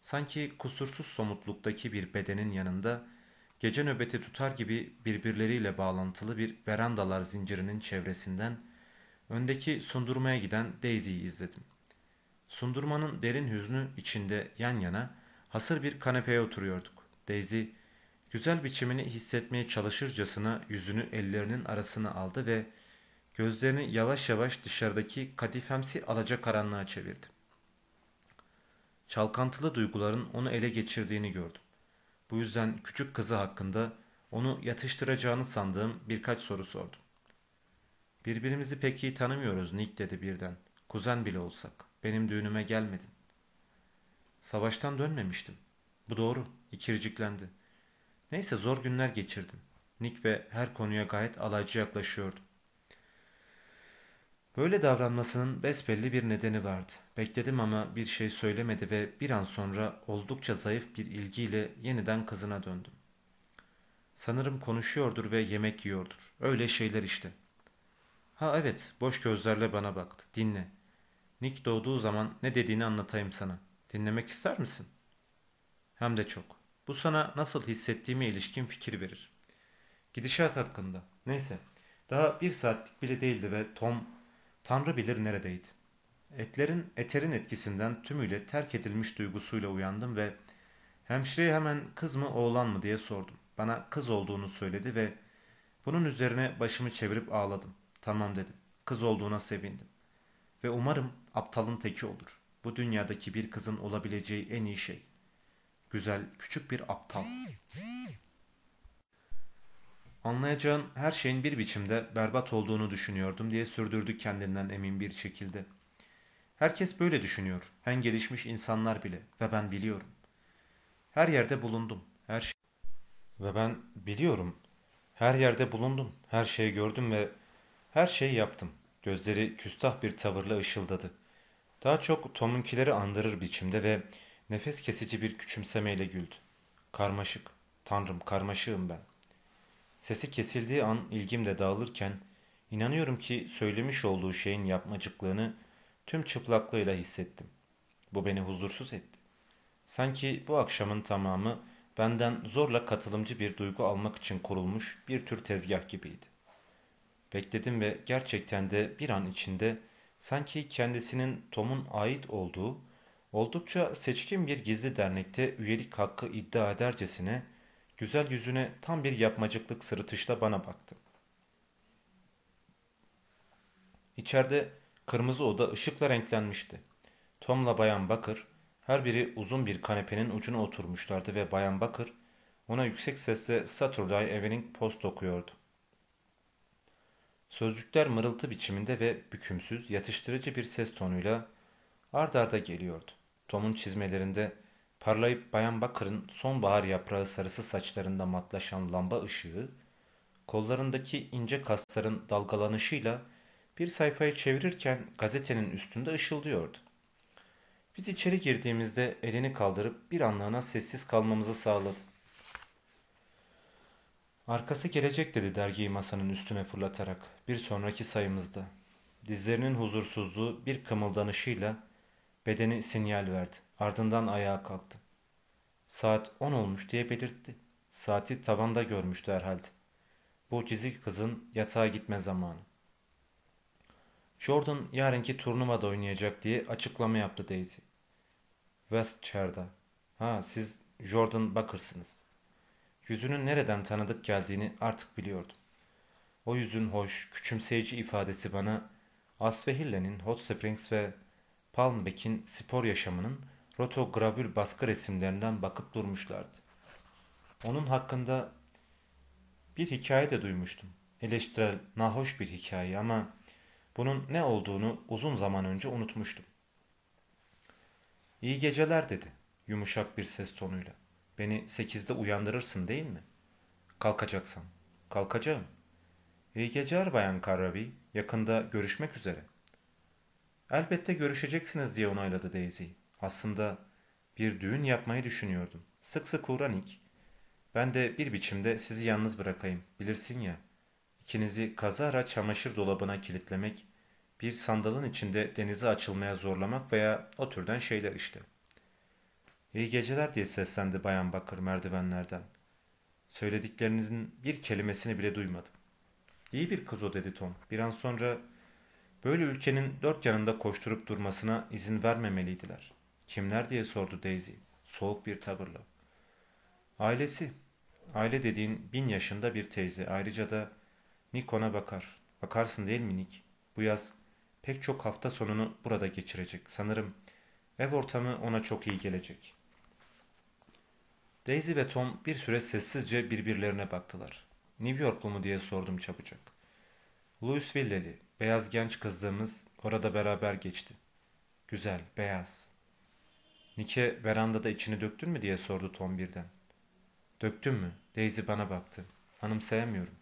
sanki kusursuz somutluktaki bir bedenin yanında gece nöbeti tutar gibi birbirleriyle bağlantılı bir verandalar zincirinin çevresinden öndeki sundurmaya giden Daisy'yi izledim. Sundurmanın derin hüznü içinde yan yana hasır bir kanepeye oturuyorduk. Daisy güzel biçimini hissetmeye çalışırcasına yüzünü ellerinin arasına aldı ve gözlerini yavaş yavaş dışarıdaki kadifemsi alacakaranlığa çevirdi. Çalkantılı duyguların onu ele geçirdiğini gördüm. Bu yüzden küçük kızı hakkında onu yatıştıracağını sandığım birkaç soru sordum. Birbirimizi pek iyi tanımıyoruz Nick dedi birden. Kuzen bile olsak. Benim düğünüme gelmedin. Savaştan dönmemiştim. Bu doğru. İkirciklendi. Neyse zor günler geçirdim. Nick ve her konuya gayet alaycı yaklaşıyordu. Böyle davranmasının besbelli bir nedeni vardı. Bekledim ama bir şey söylemedi ve bir an sonra oldukça zayıf bir ilgiyle yeniden kızına döndüm. Sanırım konuşuyordur ve yemek yiyordur. Öyle şeyler işte. Ha evet, boş gözlerle bana baktı. Dinle. Nick doğduğu zaman ne dediğini anlatayım sana. Dinlemek ister misin? Hem de çok. Bu sana nasıl hissettiğime ilişkin fikir verir. Gidişat hakkında. Neyse. Daha bir saatlik bile değildi ve Tom Tanrı bilir neredeydi. Etlerin, eterin etkisinden tümüyle terk edilmiş duygusuyla uyandım ve hemşireye hemen kız mı oğlan mı diye sordum. Bana kız olduğunu söyledi ve bunun üzerine başımı çevirip ağladım. Tamam dedim. Kız olduğuna sevindim. Ve umarım aptalın teki olur. Bu dünyadaki bir kızın olabileceği en iyi şey. Güzel, küçük bir aptal. Anlayacağın her şeyin bir biçimde berbat olduğunu düşünüyordum diye sürdürdü kendinden emin bir şekilde. Herkes böyle düşünüyor. En gelişmiş insanlar bile. Ve ben biliyorum. Her yerde bulundum. Her şey... Ve ben biliyorum. Her yerde bulundum. Her şeyi gördüm ve her şeyi yaptım. Gözleri küstah bir tavırla ışıldadı. Daha çok Tom'unkileri andırır biçimde ve nefes kesici bir küçümsemeyle güldü. Karmaşık. Tanrım karmaşığım ben. Sesi kesildiği an ilgim de dağılırken inanıyorum ki söylemiş olduğu şeyin yapmacıklığını tüm çıplaklığıyla hissettim. Bu beni huzursuz etti. Sanki bu akşamın tamamı benden zorla katılımcı bir duygu almak için kurulmuş bir tür tezgah gibiydi. Bekledim ve gerçekten de bir an içinde sanki kendisinin Tom'un ait olduğu oldukça seçkin bir gizli dernekte üyelik hakkı iddia edercesine Güzel yüzüne tam bir yapmacıklık sırıtışla bana baktı. İçeride kırmızı oda ışıkla renklenmişti. Tom'la Bayan Bakır her biri uzun bir kanepenin ucuna oturmuşlardı ve Bayan Bakır ona yüksek sesle Saturday Evening Post okuyordu. Sözcükler mırıltı biçiminde ve bükümsüz, yatıştırıcı bir ses tonuyla ard arda geliyordu. Tom'un çizmelerinde parlayıp Bayan Bakır'ın sonbahar yaprağı sarısı saçlarında matlaşan lamba ışığı, kollarındaki ince kasların dalgalanışıyla bir sayfayı çevirirken gazetenin üstünde ışıldıyordu. Biz içeri girdiğimizde elini kaldırıp bir anlığına sessiz kalmamızı sağladı. Arkası gelecek dedi dergiyi masanın üstüne fırlatarak bir sonraki sayımızda. Dizlerinin huzursuzluğu bir kımıldanışıyla bedeni sinyal verdi. Ardından ayağa kalktı. Saat on olmuş diye belirtti. Saati tavanda görmüştü herhalde. Bu cizik kızın yatağa gitme zamanı. Jordan yarınki turnuvada oynayacak diye açıklama yaptı Daisy. Westchair'da. Ha siz Jordan Bakırsınız. Yüzünün nereden tanıdık geldiğini artık biliyordum. O yüzün hoş, küçümseyici ifadesi bana Asvehille'nin Hot Springs ve Palmbeck'in spor yaşamının rotogravür baskı resimlerinden bakıp durmuşlardı. Onun hakkında bir hikaye de duymuştum. Eleştirel, nahoş bir hikaye ama bunun ne olduğunu uzun zaman önce unutmuştum. İyi geceler dedi yumuşak bir ses tonuyla. Beni sekizde uyandırırsın değil mi? Kalkacaksam. Kalkacağım. İyi geceler Bayan Karabi. Yakında görüşmek üzere. Elbette görüşeceksiniz diye onayladı Daisy. Aslında bir düğün yapmayı düşünüyordum. Sık sık uğranik. Ben de bir biçimde sizi yalnız bırakayım. Bilirsin ya. İkinizi kazara çamaşır dolabına kilitlemek, bir sandalın içinde denize açılmaya zorlamak veya o türden şeyler işte. İyi geceler diye seslendi Bayan Bakır merdivenlerden. Söylediklerinizin bir kelimesini bile duymadım. İyi bir kız o dedi Tom. Bir an sonra böyle ülkenin dört yanında koşturup durmasına izin vermemeliydiler. Kimler diye sordu Daisy soğuk bir tavırla. Ailesi. Aile dediğin bin yaşında bir teyze. Ayrıca da Nick ona bakar. Bakarsın değil mi Nick? Bu yaz pek çok hafta sonunu burada geçirecek. Sanırım ev ortamı ona çok iyi gelecek. Daisy ve Tom bir süre sessizce birbirlerine baktılar. New Yorklu mu diye sordum çabucak. Louisville'li, beyaz genç kızlığımız orada beraber geçti. Güzel, beyaz. Nike verandada içini döktün mü diye sordu Tom birden. Döktüm mü? Daisy bana baktı. Anımsayamıyorum.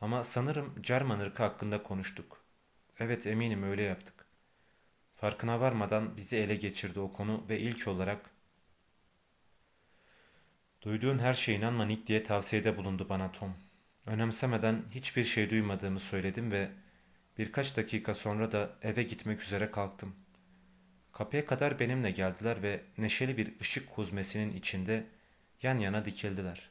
Ama sanırım Cerman ırkı hakkında konuştuk. Evet eminim öyle yaptık. Farkına varmadan bizi ele geçirdi o konu ve ilk olarak Duyduğun her şeye inanma Nick diye tavsiyede bulundu bana Tom. Önemsemeden hiçbir şey duymadığımı söyledim ve birkaç dakika sonra da eve gitmek üzere kalktım. Kapıya kadar benimle geldiler ve neşeli bir ışık huzmesinin içinde yan yana dikildiler.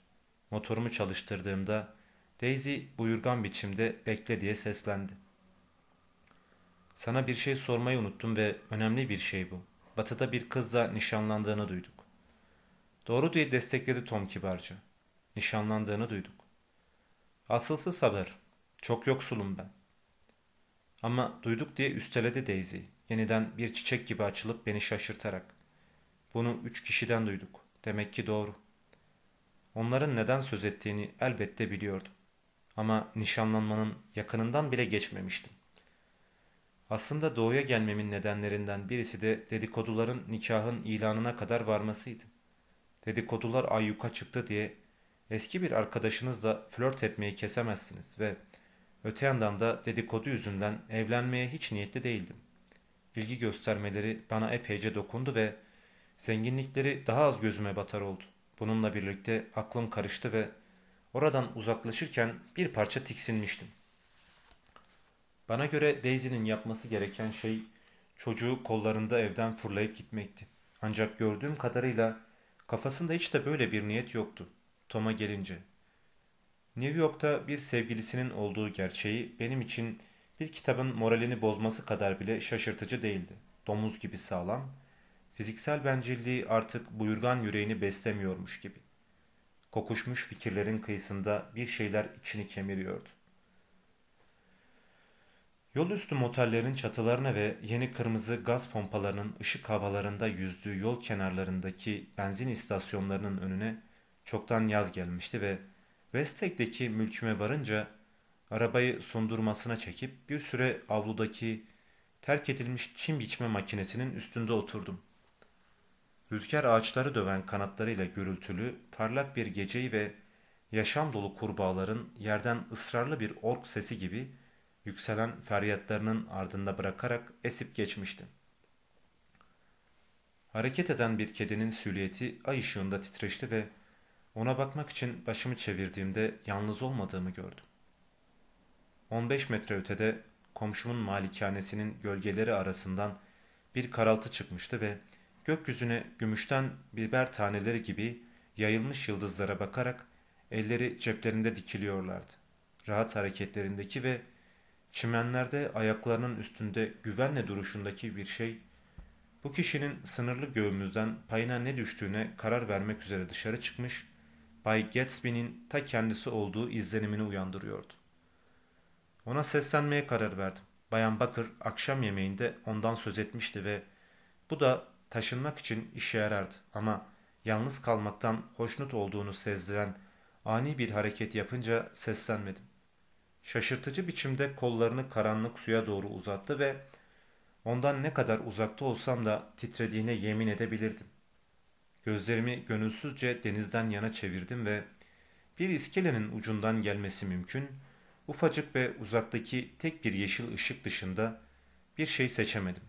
Motorumu çalıştırdığımda Daisy buyurgan biçimde bekle diye seslendi. Sana bir şey sormayı unuttum ve önemli bir şey bu. Batı'da bir kızla nişanlandığını duyduk. Doğru diye destekledi Tom kibarca. Nişanlandığını duyduk. Asılsız haber. Çok yoksulum ben. Ama duyduk diye üsteledi Daisy. Yeniden bir çiçek gibi açılıp beni şaşırtarak. Bunu üç kişiden duyduk. Demek ki doğru. Onların neden söz ettiğini elbette biliyordum. Ama nişanlanmanın yakınından bile geçmemiştim. Aslında doğuya gelmemin nedenlerinden birisi de dedikoduların nikahın ilanına kadar varmasıydı. Dedikodular ayyuka çıktı diye eski bir arkadaşınızla flört etmeyi kesemezsiniz ve öte yandan da dedikodu yüzünden evlenmeye hiç niyetli değildim. İlgi göstermeleri bana epeyce dokundu ve zenginlikleri daha az gözüme batar oldu. Bununla birlikte aklım karıştı ve oradan uzaklaşırken bir parça tiksinmiştim. Bana göre Daisy'nin yapması gereken şey çocuğu kollarında evden fırlayıp gitmekti. Ancak gördüğüm kadarıyla kafasında hiç de böyle bir niyet yoktu. Tom'a gelince. New York'ta bir sevgilisinin olduğu gerçeği benim için bir kitabın moralini bozması kadar bile şaşırtıcı değildi. Domuz gibi sağlam, fiziksel bencilliği artık buyurgan yüreğini beslemiyormuş gibi. Kokuşmuş fikirlerin kıyısında bir şeyler içini kemiriyordu. Yol üstü motellerin çatılarına ve yeni kırmızı gaz pompalarının ışık havalarında yüzdüğü yol kenarlarındaki benzin istasyonlarının önüne çoktan yaz gelmişti ve Westek'teki mülküme varınca arabayı sundurmasına çekip bir süre avludaki terk edilmiş çim biçme makinesinin üstünde oturdum. Rüzgar ağaçları döven kanatlarıyla gürültülü, parlak bir geceyi ve yaşam dolu kurbağaların yerden ısrarlı bir ork sesi gibi yükselen feryatlarının ardında bırakarak esip geçmişti. Hareket eden bir kedinin süliyeti ay ışığında titreşti ve ona bakmak için başımı çevirdiğimde yalnız olmadığımı gördüm. 15 metre ötede komşumun malikanesinin gölgeleri arasından bir karaltı çıkmıştı ve gökyüzüne gümüşten biber taneleri gibi yayılmış yıldızlara bakarak elleri ceplerinde dikiliyorlardı. Rahat hareketlerindeki ve çimenlerde ayaklarının üstünde güvenle duruşundaki bir şey, bu kişinin sınırlı göğümüzden payına ne düştüğüne karar vermek üzere dışarı çıkmış, Bay Gatsby'nin ta kendisi olduğu izlenimini uyandırıyordu. Ona seslenmeye karar verdim. Bayan Bakır akşam yemeğinde ondan söz etmişti ve bu da taşınmak için işe yarardı ama yalnız kalmaktan hoşnut olduğunu sezdiren ani bir hareket yapınca seslenmedim. Şaşırtıcı biçimde kollarını karanlık suya doğru uzattı ve ondan ne kadar uzakta olsam da titrediğine yemin edebilirdim. Gözlerimi gönülsüzce denizden yana çevirdim ve bir iskelenin ucundan gelmesi mümkün, ufacık ve uzaktaki tek bir yeşil ışık dışında bir şey seçemedim.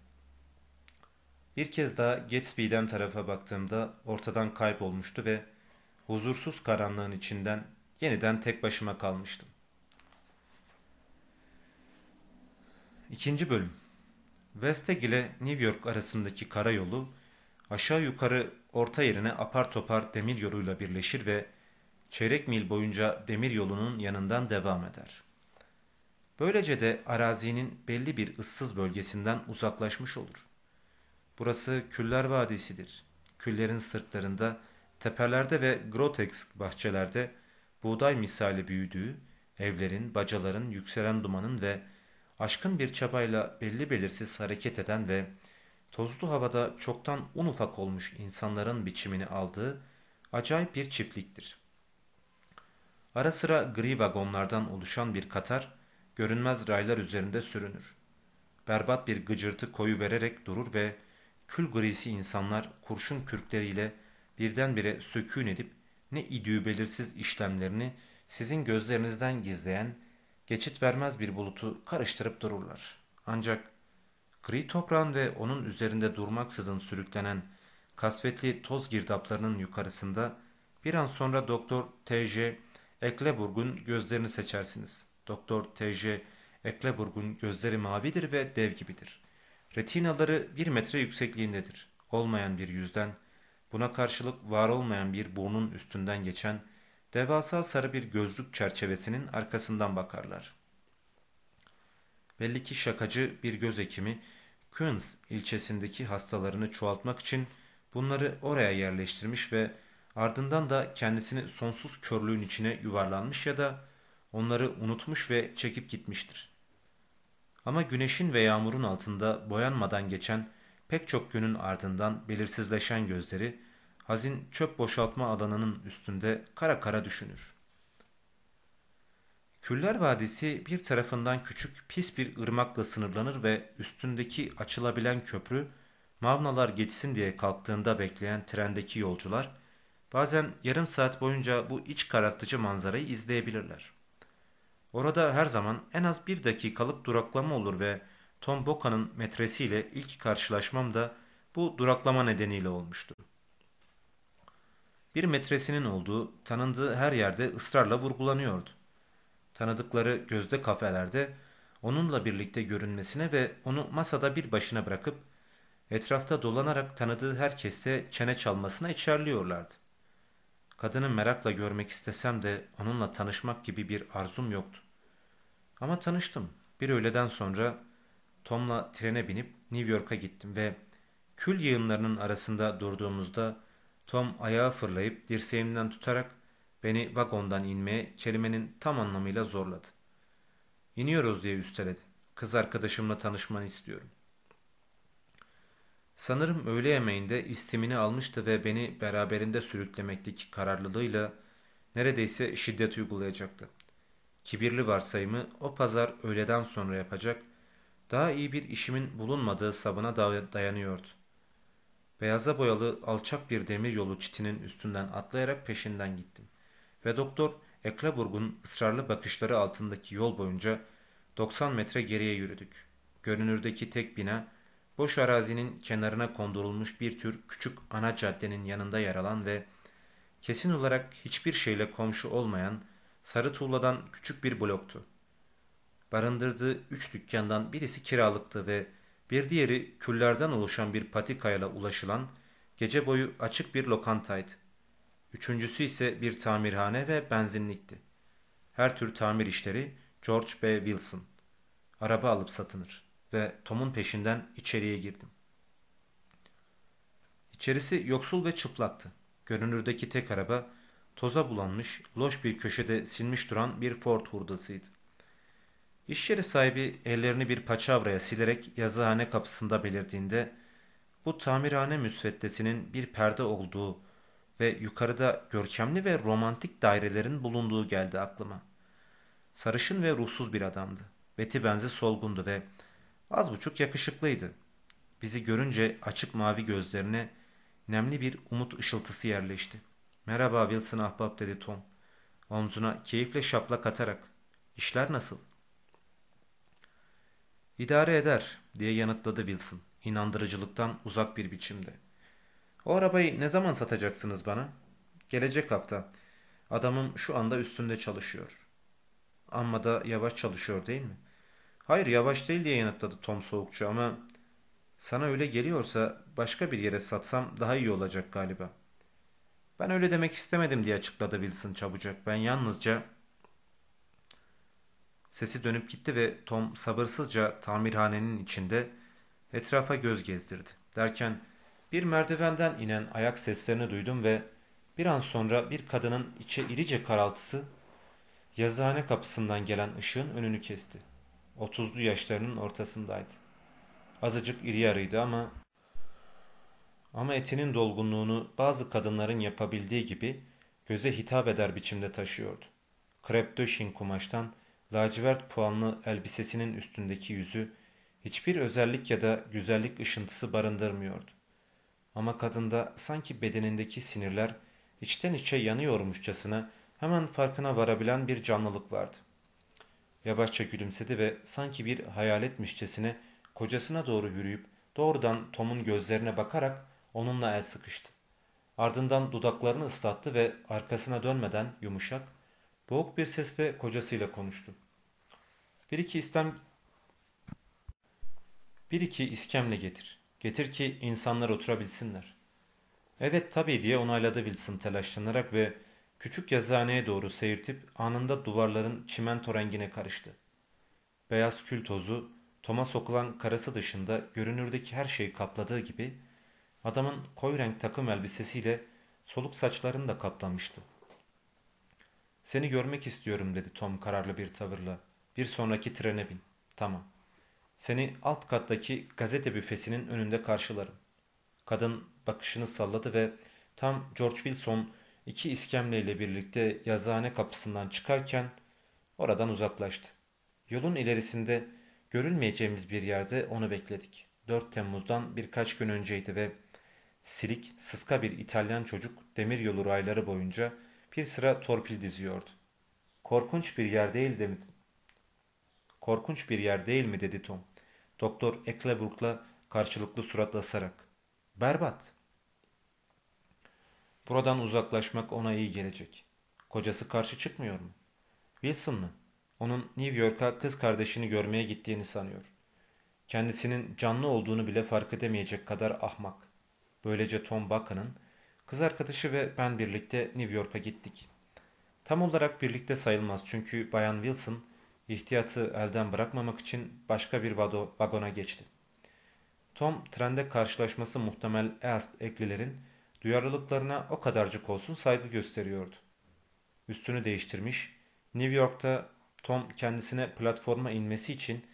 Bir kez daha Gatsby'den tarafa baktığımda ortadan kaybolmuştu ve huzursuz karanlığın içinden yeniden tek başıma kalmıştım. İkinci bölüm Westeg ile New York arasındaki karayolu aşağı yukarı orta yerine apar topar demir yoluyla birleşir ve çeyrek mil boyunca demir yolunun yanından devam eder. Böylece de arazinin belli bir ıssız bölgesinden uzaklaşmış olur. Burası Küller Vadisi'dir. Küllerin sırtlarında, tepelerde ve grotesk bahçelerde buğday misali büyüdüğü, evlerin, bacaların, yükselen dumanın ve aşkın bir çabayla belli belirsiz hareket eden ve tozlu havada çoktan un ufak olmuş insanların biçimini aldığı acayip bir çiftliktir. Ara sıra gri vagonlardan oluşan bir katar, görünmez raylar üzerinde sürünür. Berbat bir gıcırtı koyu vererek durur ve kül grisi insanlar kurşun kürkleriyle birdenbire sökün edip ne idüğü belirsiz işlemlerini sizin gözlerinizden gizleyen, geçit vermez bir bulutu karıştırıp dururlar. Ancak gri toprağın ve onun üzerinde durmaksızın sürüklenen kasvetli toz girdaplarının yukarısında bir an sonra Doktor T.J. Ekleburg'un gözlerini seçersiniz. Doktor T.J. Ekleburg'un gözleri mavidir ve dev gibidir. Retinaları bir metre yüksekliğindedir. Olmayan bir yüzden, buna karşılık var olmayan bir burnun üstünden geçen devasa sarı bir gözlük çerçevesinin arkasından bakarlar. Belli ki şakacı bir göz hekimi Queens ilçesindeki hastalarını çoğaltmak için bunları oraya yerleştirmiş ve ardından da kendisini sonsuz körlüğün içine yuvarlanmış ya da onları unutmuş ve çekip gitmiştir. Ama güneşin ve yağmurun altında boyanmadan geçen pek çok günün ardından belirsizleşen gözleri hazin çöp boşaltma alanının üstünde kara kara düşünür. Küller Vadisi bir tarafından küçük pis bir ırmakla sınırlanır ve üstündeki açılabilen köprü Mavnalar geçsin diye kalktığında bekleyen trendeki yolcular bazen yarım saat boyunca bu iç karartıcı manzarayı izleyebilirler. Orada her zaman en az bir dakikalık duraklama olur ve Tom Boca'nın metresiyle ilk karşılaşmam da bu duraklama nedeniyle olmuştu. Bir metresinin olduğu tanındığı her yerde ısrarla vurgulanıyordu. Tanıdıkları gözde kafelerde onunla birlikte görünmesine ve onu masada bir başına bırakıp etrafta dolanarak tanıdığı herkese çene çalmasına içerliyorlardı. Kadını merakla görmek istesem de onunla tanışmak gibi bir arzum yoktu. Ama tanıştım. Bir öğleden sonra Tom'la trene binip New York'a gittim ve kül yığınlarının arasında durduğumuzda Tom ayağa fırlayıp dirseğimden tutarak beni vagondan inmeye kelimenin tam anlamıyla zorladı. İniyoruz diye üsteledi. Kız arkadaşımla tanışmanı istiyorum. Sanırım öğle yemeğinde istimini almıştı ve beni beraberinde sürüklemekteki kararlılığıyla neredeyse şiddet uygulayacaktı. Kibirli varsayımı o pazar öğleden sonra yapacak, daha iyi bir işimin bulunmadığı savına dayanıyordu. Beyaza boyalı alçak bir demir yolu çitinin üstünden atlayarak peşinden gittim. Ve doktor Eklaburg'un ısrarlı bakışları altındaki yol boyunca 90 metre geriye yürüdük. Görünürdeki tek bina, boş arazinin kenarına kondurulmuş bir tür küçük ana caddenin yanında yer alan ve kesin olarak hiçbir şeyle komşu olmayan sarı tuğladan küçük bir bloktu. Barındırdığı üç dükkandan birisi kiralıktı ve bir diğeri küllerden oluşan bir patikayla ulaşılan gece boyu açık bir lokantaydı. Üçüncüsü ise bir tamirhane ve benzinlikti. Her tür tamir işleri George B. Wilson. Araba alıp satınır ve Tom'un peşinden içeriye girdim. İçerisi yoksul ve çıplaktı. Görünürdeki tek araba toza bulanmış, loş bir köşede silmiş duran bir Ford hurdasıydı. İş yeri sahibi ellerini bir paçavraya silerek yazıhane kapısında belirdiğinde bu tamirhane müsveddesinin bir perde olduğu ve yukarıda görkemli ve romantik dairelerin bulunduğu geldi aklıma. Sarışın ve ruhsuz bir adamdı. Beti benzi solgundu ve az buçuk yakışıklıydı. Bizi görünce açık mavi gözlerine nemli bir umut ışıltısı yerleşti. Merhaba Wilson ahbap dedi Tom. Omzuna keyifle şaplak atarak. İşler nasıl? İdare eder diye yanıtladı Wilson inandırıcılıktan uzak bir biçimde. O arabayı ne zaman satacaksınız bana? Gelecek hafta. Adamım şu anda üstünde çalışıyor. Amma da yavaş çalışıyor değil mi? Hayır yavaş değil diye yanıtladı Tom soğukça ama sana öyle geliyorsa başka bir yere satsam daha iyi olacak galiba. Ben öyle demek istemedim diye açıkladı Wilson çabucak. Ben yalnızca... Sesi dönüp gitti ve Tom sabırsızca tamirhanenin içinde etrafa göz gezdirdi. Derken bir merdivenden inen ayak seslerini duydum ve bir an sonra bir kadının içe irice karaltısı yazıhane kapısından gelen ışığın önünü kesti. Otuzlu yaşlarının ortasındaydı. Azıcık iri yarıydı ama ama etinin dolgunluğunu bazı kadınların yapabildiği gibi göze hitap eder biçimde taşıyordu. Krep döşin kumaştan lacivert puanlı elbisesinin üstündeki yüzü hiçbir özellik ya da güzellik ışıntısı barındırmıyordu. Ama kadında sanki bedenindeki sinirler içten içe yanıyormuşçasına hemen farkına varabilen bir canlılık vardı. Yavaşça gülümsedi ve sanki bir hayaletmişçesine kocasına doğru yürüyüp doğrudan Tom'un gözlerine bakarak onunla el sıkıştı. Ardından dudaklarını ıslattı ve arkasına dönmeden yumuşak, boğuk bir sesle kocasıyla konuştu. Bir iki istem bir iki iskemle getir. Getir ki insanlar oturabilsinler. Evet tabii diye onayladı Wilson telaşlanarak ve küçük yazıhaneye doğru seyirtip anında duvarların çimento rengine karıştı. Beyaz kül tozu Tom'a sokulan karası dışında görünürdeki her şeyi kapladığı gibi adamın koyu renk takım elbisesiyle soluk saçlarını da kaplamıştı. Seni görmek istiyorum dedi Tom kararlı bir tavırla. Bir sonraki trene bin. Tamam. Seni alt kattaki gazete büfesinin önünde karşılarım. Kadın bakışını salladı ve tam George Wilson iki iskemleyle birlikte yazıhane kapısından çıkarken oradan uzaklaştı. Yolun ilerisinde görülmeyeceğimiz bir yerde onu bekledik. 4 Temmuz'dan birkaç gün önceydi ve silik, sıska bir İtalyan çocuk demir yolu rayları boyunca bir sıra torpil diziyordu. Korkunç bir yer değil de mi? Korkunç bir yer değil mi dedi Tom. Doktor Ekleburg'la karşılıklı suratlasarak. Berbat. Buradan uzaklaşmak ona iyi gelecek. Kocası karşı çıkmıyor mu? Wilson mı? Onun New York'a kız kardeşini görmeye gittiğini sanıyor. Kendisinin canlı olduğunu bile fark edemeyecek kadar ahmak. Böylece Tom Buchan'ın kız arkadaşı ve ben birlikte New York'a gittik. Tam olarak birlikte sayılmaz çünkü Bayan Wilson ihtiyatı elden bırakmamak için başka bir vagona geçti. Tom trende karşılaşması muhtemel East eklilerin duyarlılıklarına o kadarcık olsun saygı gösteriyordu. Üstünü değiştirmiş, New York'ta Tom kendisine platforma inmesi için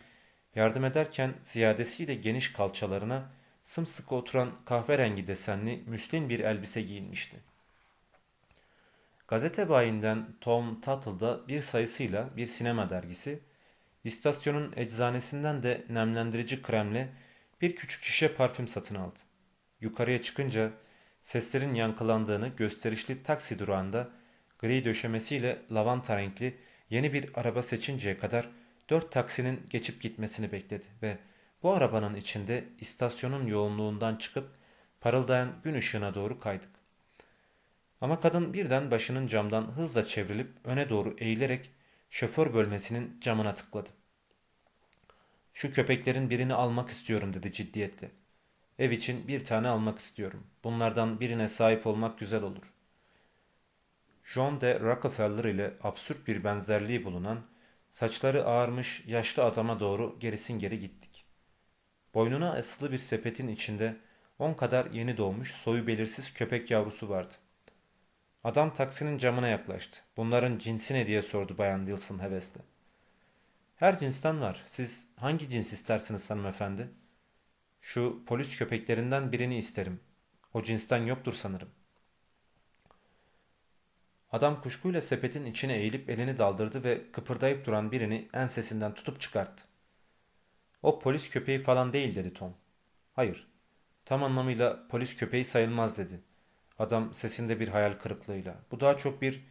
Yardım ederken ziyadesiyle geniş kalçalarına sımsıkı oturan kahverengi desenli müslin bir elbise giyinmişti. Gazete bayinden Tom Tuttle'da bir sayısıyla bir sinema dergisi, istasyonun eczanesinden de nemlendirici kremle bir küçük şişe parfüm satın aldı. Yukarıya çıkınca seslerin yankılandığını gösterişli taksi durağında gri döşemesiyle lavanta renkli yeni bir araba seçinceye kadar dört taksinin geçip gitmesini bekledi ve bu arabanın içinde istasyonun yoğunluğundan çıkıp parıldayan gün ışığına doğru kaydık. Ama kadın birden başının camdan hızla çevrilip öne doğru eğilerek şoför bölmesinin camına tıkladı. Şu köpeklerin birini almak istiyorum dedi ciddiyetle. Ev için bir tane almak istiyorum. Bunlardan birine sahip olmak güzel olur. John de Rockefeller ile absürt bir benzerliği bulunan, saçları ağarmış yaşlı adama doğru gerisin geri gittik. Boynuna asılı bir sepetin içinde on kadar yeni doğmuş soyu belirsiz köpek yavrusu vardı. Adam taksinin camına yaklaştı. Bunların cinsi ne diye sordu Bayan Wilson hevesle. Her cinsten var. Siz hangi cins istersiniz hanımefendi? Şu polis köpeklerinden birini isterim. O cinsten yoktur sanırım. Adam kuşkuyla sepetin içine eğilip elini daldırdı ve kıpırdayıp duran birini ensesinden tutup çıkarttı. O polis köpeği falan değil dedi Tom. Hayır. Tam anlamıyla polis köpeği sayılmaz dedi. Adam sesinde bir hayal kırıklığıyla. Bu daha çok bir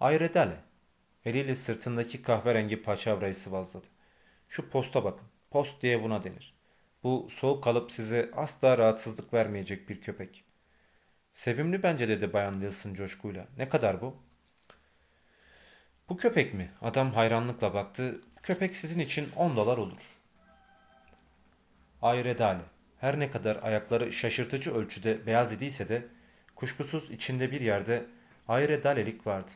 ayredale. Eliyle sırtındaki kahverengi paçavrayı sıvazladı. Şu posta bakın. Post diye buna denir. Bu soğuk kalıp size asla rahatsızlık vermeyecek bir köpek. Sevimli bence dedi Bayan Wilson coşkuyla. Ne kadar bu? Bu köpek mi? Adam hayranlıkla baktı. Bu köpek sizin için 10 dolar olur. Ayredale. Her ne kadar ayakları şaşırtıcı ölçüde beyaz idiyse de kuşkusuz içinde bir yerde ayredalelik vardı.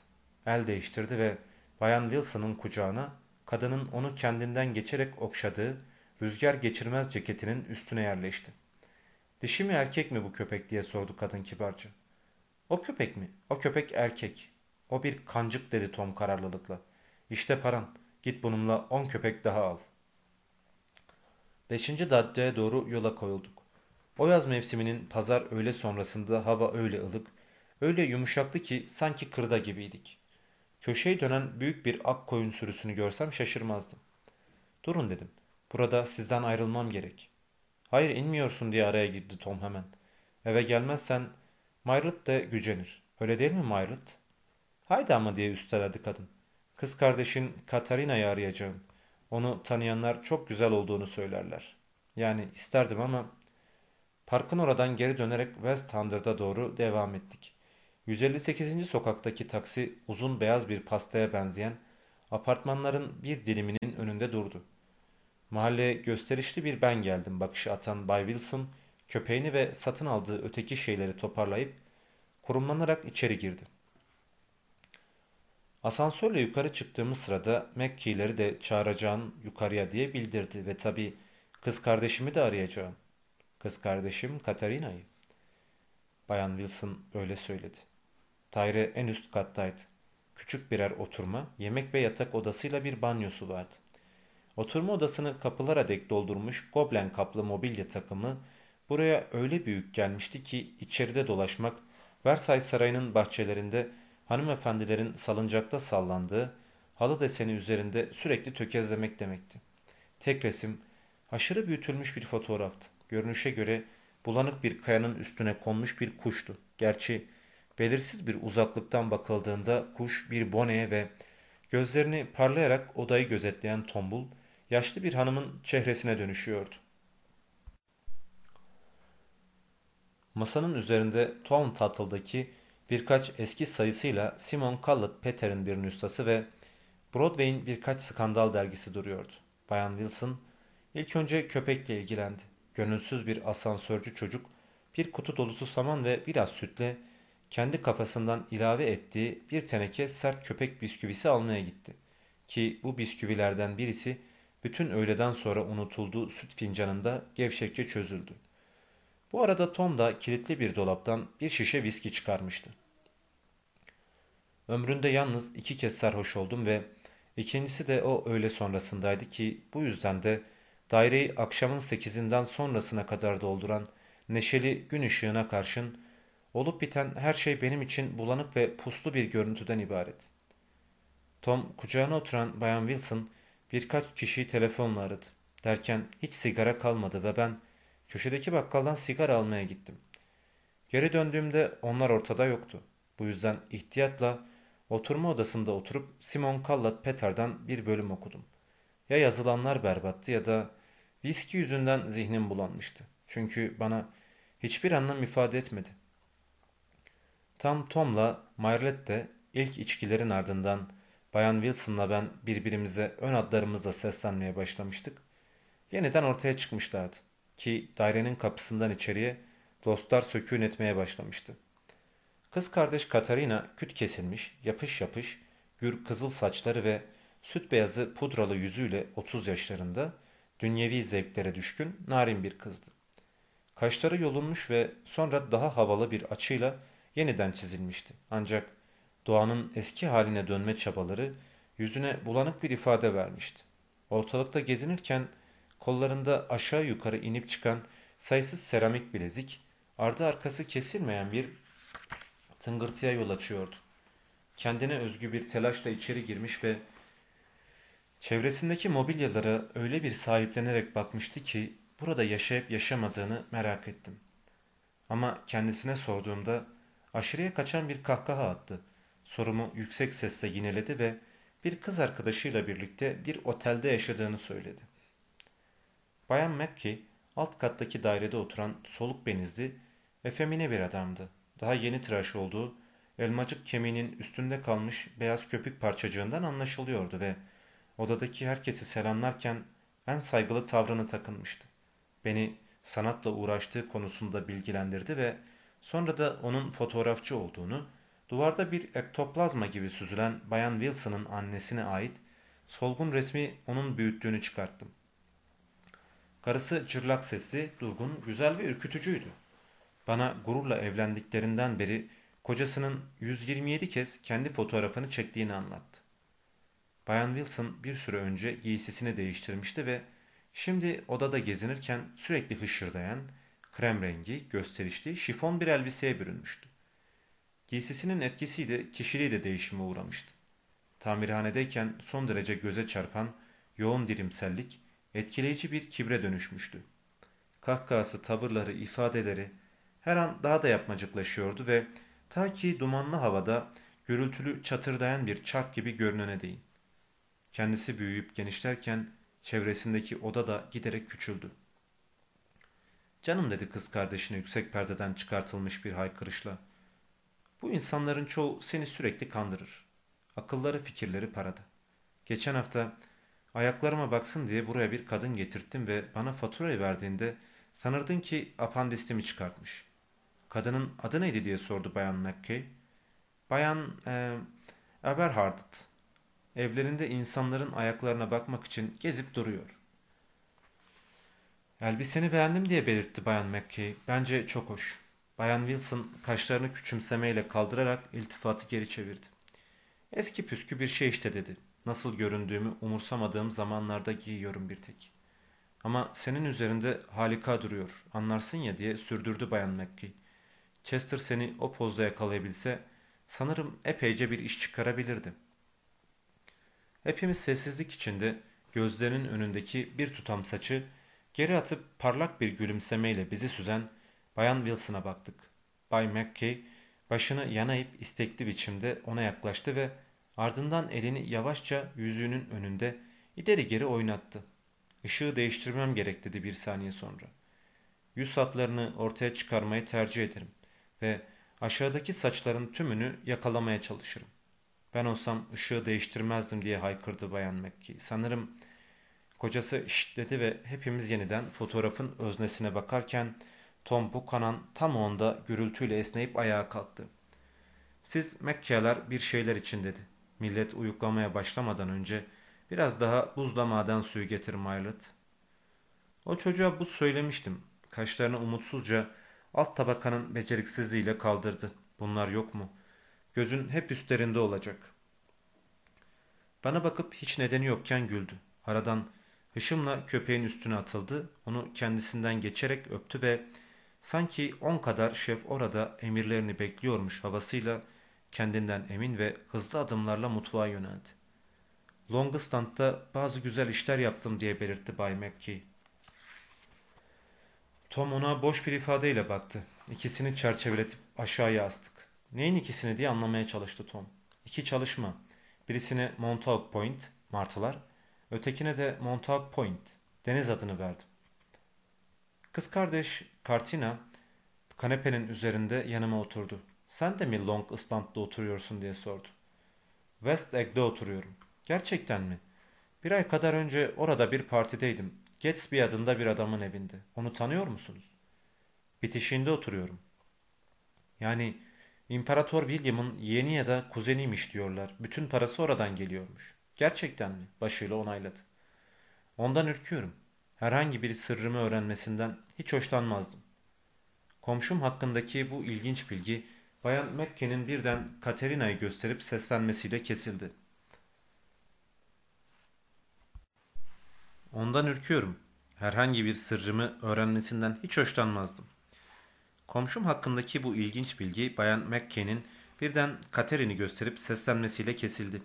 El değiştirdi ve Bayan Wilson'ın kucağına kadının onu kendinden geçerek okşadığı rüzgar geçirmez ceketinin üstüne yerleşti. Dişi mi erkek mi bu köpek diye sordu kadın kibarca. O köpek mi? O köpek erkek. O bir kancık dedi Tom kararlılıkla. İşte paran. Git bununla on köpek daha al. Beşinci daddeye doğru yola koyulduk. O yaz mevsiminin pazar öğle sonrasında hava öyle ılık, öyle yumuşaktı ki sanki kırda gibiydik. Köşeyi dönen büyük bir ak koyun sürüsünü görsem şaşırmazdım. Durun dedim. Burada sizden ayrılmam gerek. Hayır inmiyorsun diye araya girdi Tom hemen. Eve gelmezsen Mayrit de gücenir. Öyle değil mi Mayrit? Haydi ama diye üsteledi kadın. Kız kardeşin Katarina'yı arayacağım. Onu tanıyanlar çok güzel olduğunu söylerler. Yani isterdim ama... Parkın oradan geri dönerek West Hundred'a doğru devam ettik. 158. sokaktaki taksi uzun beyaz bir pastaya benzeyen apartmanların bir diliminin önünde durdu. Mahalleye gösterişli bir ben geldim bakışı atan Bay Wilson köpeğini ve satın aldığı öteki şeyleri toparlayıp kurumlanarak içeri girdi. Asansörle yukarı çıktığımız sırada Mackey'leri de çağıracağın yukarıya diye bildirdi ve tabii kız kardeşimi de arayacağım. Kız kardeşim Katarina'yı. Bayan Wilson öyle söyledi. Daire en üst kattaydı. Küçük birer oturma, yemek ve yatak odasıyla bir banyosu vardı. Oturma odasını kapılara dek doldurmuş goblen kaplı mobilya takımı buraya öyle büyük gelmişti ki içeride dolaşmak Versailles Sarayı'nın bahçelerinde hanımefendilerin salıncakta sallandığı halı deseni üzerinde sürekli tökezlemek demekti. Tek resim aşırı büyütülmüş bir fotoğraftı. Görünüşe göre bulanık bir kayanın üstüne konmuş bir kuştu. Gerçi belirsiz bir uzaklıktan bakıldığında kuş bir boneye ve gözlerini parlayarak odayı gözetleyen tombul, yaşlı bir hanımın çehresine dönüşüyordu. Masanın üzerinde Tom Tuttle'daki birkaç eski sayısıyla Simon Collett Peter'in bir nüshası ve Broadway'in birkaç skandal dergisi duruyordu. Bayan Wilson ilk önce köpekle ilgilendi. Gönülsüz bir asansörcü çocuk bir kutu dolusu saman ve biraz sütle kendi kafasından ilave ettiği bir teneke sert köpek bisküvisi almaya gitti. Ki bu bisküvilerden birisi bütün öğleden sonra unutulduğu süt fincanında gevşekçe çözüldü. Bu arada Tom da kilitli bir dolaptan bir şişe viski çıkarmıştı. Ömründe yalnız iki kez sarhoş oldum ve ikincisi de o öğle sonrasındaydı ki bu yüzden de daireyi akşamın sekizinden sonrasına kadar dolduran neşeli gün ışığına karşın olup biten her şey benim için bulanık ve puslu bir görüntüden ibaret. Tom kucağına oturan Bayan Wilson birkaç kişiyi telefonla aradı. Derken hiç sigara kalmadı ve ben köşedeki bakkaldan sigara almaya gittim. Geri döndüğümde onlar ortada yoktu. Bu yüzden ihtiyatla oturma odasında oturup Simon Callat Peter'dan bir bölüm okudum. Ya yazılanlar berbattı ya da viski yüzünden zihnim bulanmıştı. Çünkü bana hiçbir anlam ifade etmedi. Tam Tom'la Marlette de ilk içkilerin ardından Bayan Wilson'la ben birbirimize ön adlarımızla seslenmeye başlamıştık. Yeniden ortaya çıkmışlardı ki dairenin kapısından içeriye dostlar sökün etmeye başlamıştı. Kız kardeş Katarina küt kesilmiş, yapış yapış, gür kızıl saçları ve süt beyazı pudralı yüzüyle 30 yaşlarında dünyevi zevklere düşkün narin bir kızdı. Kaşları yolunmuş ve sonra daha havalı bir açıyla yeniden çizilmişti. Ancak doğanın eski haline dönme çabaları yüzüne bulanık bir ifade vermişti. Ortalıkta gezinirken kollarında aşağı yukarı inip çıkan sayısız seramik bilezik, ardı arkası kesilmeyen bir tıngırtıya yol açıyordu. Kendine özgü bir telaşla içeri girmiş ve çevresindeki mobilyalara öyle bir sahiplenerek bakmıştı ki burada yaşayıp yaşamadığını merak ettim. Ama kendisine sorduğumda aşırıya kaçan bir kahkaha attı. Sorumu yüksek sesle yineledi ve bir kız arkadaşıyla birlikte bir otelde yaşadığını söyledi. Bayan Mackey alt kattaki dairede oturan soluk benizli, efemine bir adamdı. Daha yeni tıraş olduğu, elmacık kemiğinin üstünde kalmış beyaz köpük parçacığından anlaşılıyordu ve odadaki herkesi selamlarken en saygılı tavrını takınmıştı. Beni sanatla uğraştığı konusunda bilgilendirdi ve sonra da onun fotoğrafçı olduğunu, duvarda bir ektoplazma gibi süzülen Bayan Wilson'ın annesine ait solgun resmi onun büyüttüğünü çıkarttım. Karısı cırlak sesli, durgun, güzel ve ürkütücüydü. Bana gururla evlendiklerinden beri kocasının 127 kez kendi fotoğrafını çektiğini anlattı. Bayan Wilson bir süre önce giysisini değiştirmişti ve şimdi odada gezinirken sürekli hışırdayan, krem rengi, gösterişli, şifon bir elbiseye bürünmüştü. Giysisinin etkisiyle kişiliği de değişime uğramıştı. Tamirhanedeyken son derece göze çarpan yoğun dirimsellik etkileyici bir kibre dönüşmüştü. Kahkahası, tavırları, ifadeleri her an daha da yapmacıklaşıyordu ve ta ki dumanlı havada gürültülü çatırdayan bir çark gibi görünene değin. Kendisi büyüyüp genişlerken çevresindeki oda da giderek küçüldü. Canım dedi kız kardeşine yüksek perdeden çıkartılmış bir haykırışla. Bu insanların çoğu seni sürekli kandırır. Akılları fikirleri parada. Geçen hafta ayaklarıma baksın diye buraya bir kadın getirttim ve bana faturayı verdiğinde sanırdın ki apandistimi çıkartmış. Kadının adı neydi diye sordu Bayan McKay. Bayan e, Eberhardt. Evlerinde insanların ayaklarına bakmak için gezip duruyor. Elbiseni beğendim diye belirtti Bayan McKay. Bence çok hoş. Bayan Wilson kaşlarını küçümsemeyle kaldırarak iltifatı geri çevirdi. Eski püskü bir şey işte dedi. Nasıl göründüğümü umursamadığım zamanlarda giyiyorum bir tek. Ama senin üzerinde harika duruyor, anlarsın ya diye sürdürdü Bayan McKay. Chester seni o pozda yakalayabilse sanırım epeyce bir iş çıkarabilirdi. Hepimiz sessizlik içinde gözlerinin önündeki bir tutam saçı geri atıp parlak bir gülümsemeyle bizi süzen Bayan Wilson'a baktık. Bay McKay başını yana istekli biçimde ona yaklaştı ve ardından elini yavaşça yüzüğünün önünde ileri geri oynattı. Işığı değiştirmem gerek dedi bir saniye sonra. Yüz hatlarını ortaya çıkarmayı tercih ederim ve aşağıdaki saçların tümünü yakalamaya çalışırım. Ben olsam ışığı değiştirmezdim diye haykırdı Bayan Mekki. Sanırım kocası şşt dedi ve hepimiz yeniden fotoğrafın öznesine bakarken Tom Buchanan tam onda gürültüyle esneyip ayağa kalktı. Siz Mekke'ler bir şeyler için dedi. Millet uyuklamaya başlamadan önce biraz daha buzla maden suyu getir Mylet. O çocuğa buz söylemiştim. Kaşlarını umutsuzca alt tabakanın beceriksizliğiyle kaldırdı. Bunlar yok mu? Gözün hep üstlerinde olacak. Bana bakıp hiç nedeni yokken güldü. Aradan Hışımla köpeğin üstüne atıldı, onu kendisinden geçerek öptü ve sanki on kadar şef orada emirlerini bekliyormuş havasıyla kendinden emin ve hızlı adımlarla mutfağa yöneldi. Longstand'da bazı güzel işler yaptım diye belirtti Bay McKee. Tom ona boş bir ifadeyle baktı. İkisini çerçeveletip aşağıya astık. Neyin ikisini diye anlamaya çalıştı Tom. İki çalışma. Birisine Montauk Point, martılar, ötekine de Montauk Point, deniz adını verdim. Kız kardeş Kartina kanepenin üzerinde yanıma oturdu. Sen de mi Long Island'da oturuyorsun diye sordu. West Egg'de oturuyorum. Gerçekten mi? Bir ay kadar önce orada bir partideydim. Gatsby adında bir adamın evinde. Onu tanıyor musunuz? Bitişiğinde oturuyorum. Yani İmparator William'ın yeğeni ya da kuzeniymiş diyorlar. Bütün parası oradan geliyormuş. Gerçekten mi? Başıyla onayladı. Ondan ürküyorum. Herhangi bir sırrımı öğrenmesinden hiç hoşlanmazdım. Komşum hakkındaki bu ilginç bilgi Bayan Mekke'nin birden Katerina'yı gösterip seslenmesiyle kesildi. Ondan ürküyorum. Herhangi bir sırrımı öğrenmesinden hiç hoşlanmazdım. Komşum hakkındaki bu ilginç bilgi Bayan Mekke'nin birden Katerin'i gösterip seslenmesiyle kesildi.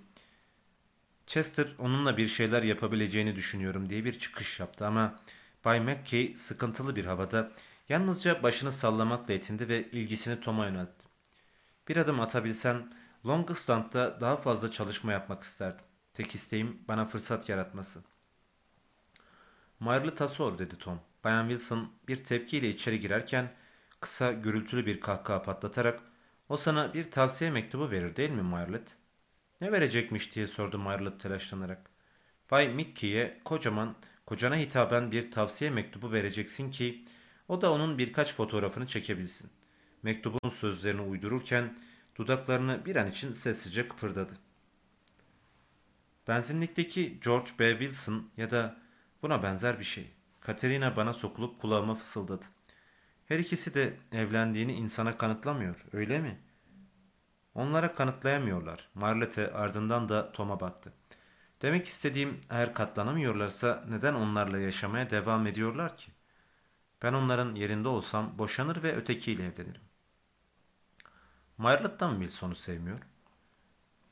Chester onunla bir şeyler yapabileceğini düşünüyorum diye bir çıkış yaptı ama Bay Mackey sıkıntılı bir havada yalnızca başını sallamakla yetindi ve ilgisini Tom'a yöneltti. Bir adım atabilsem Long Island'da daha fazla çalışma yapmak isterdim. Tek isteğim bana fırsat yaratması. Mayırlı tasor dedi Tom. Bayan Wilson bir tepkiyle içeri girerken kısa gürültülü bir kahkaha patlatarak o sana bir tavsiye mektubu verir değil mi Marlet? Ne verecekmiş diye sordu Marlet telaşlanarak. Bay Mickey'e kocaman, kocana hitaben bir tavsiye mektubu vereceksin ki o da onun birkaç fotoğrafını çekebilsin. Mektubun sözlerini uydururken dudaklarını bir an için sessizce kıpırdadı. Benzinlikteki George B. Wilson ya da buna benzer bir şey. Katerina bana sokulup kulağıma fısıldadı. Her ikisi de evlendiğini insana kanıtlamıyor, öyle mi? Onlara kanıtlayamıyorlar. Marlete ardından da Tom'a baktı. Demek istediğim eğer katlanamıyorlarsa neden onlarla yaşamaya devam ediyorlar ki? Ben onların yerinde olsam boşanır ve ötekiyle evlenirim. Marlet mı Wilson'u sevmiyor?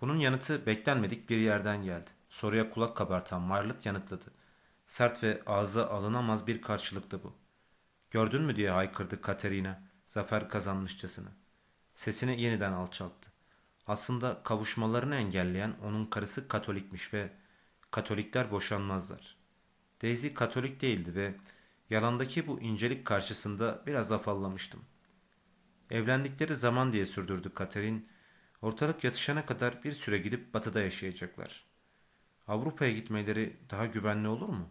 Bunun yanıtı beklenmedik bir yerden geldi. Soruya kulak kabartan Marlet yanıtladı. Sert ve ağza alınamaz bir karşılıktı bu. Gördün mü diye haykırdı Katerina zafer kazanmışçasına. Sesini yeniden alçalttı. Aslında kavuşmalarını engelleyen onun karısı Katolikmiş ve Katolikler boşanmazlar. Daisy Katolik değildi ve yalandaki bu incelik karşısında biraz afallamıştım. Evlendikleri zaman diye sürdürdü Katerin, ortalık yatışana kadar bir süre gidip batıda yaşayacaklar. Avrupa'ya gitmeleri daha güvenli olur mu?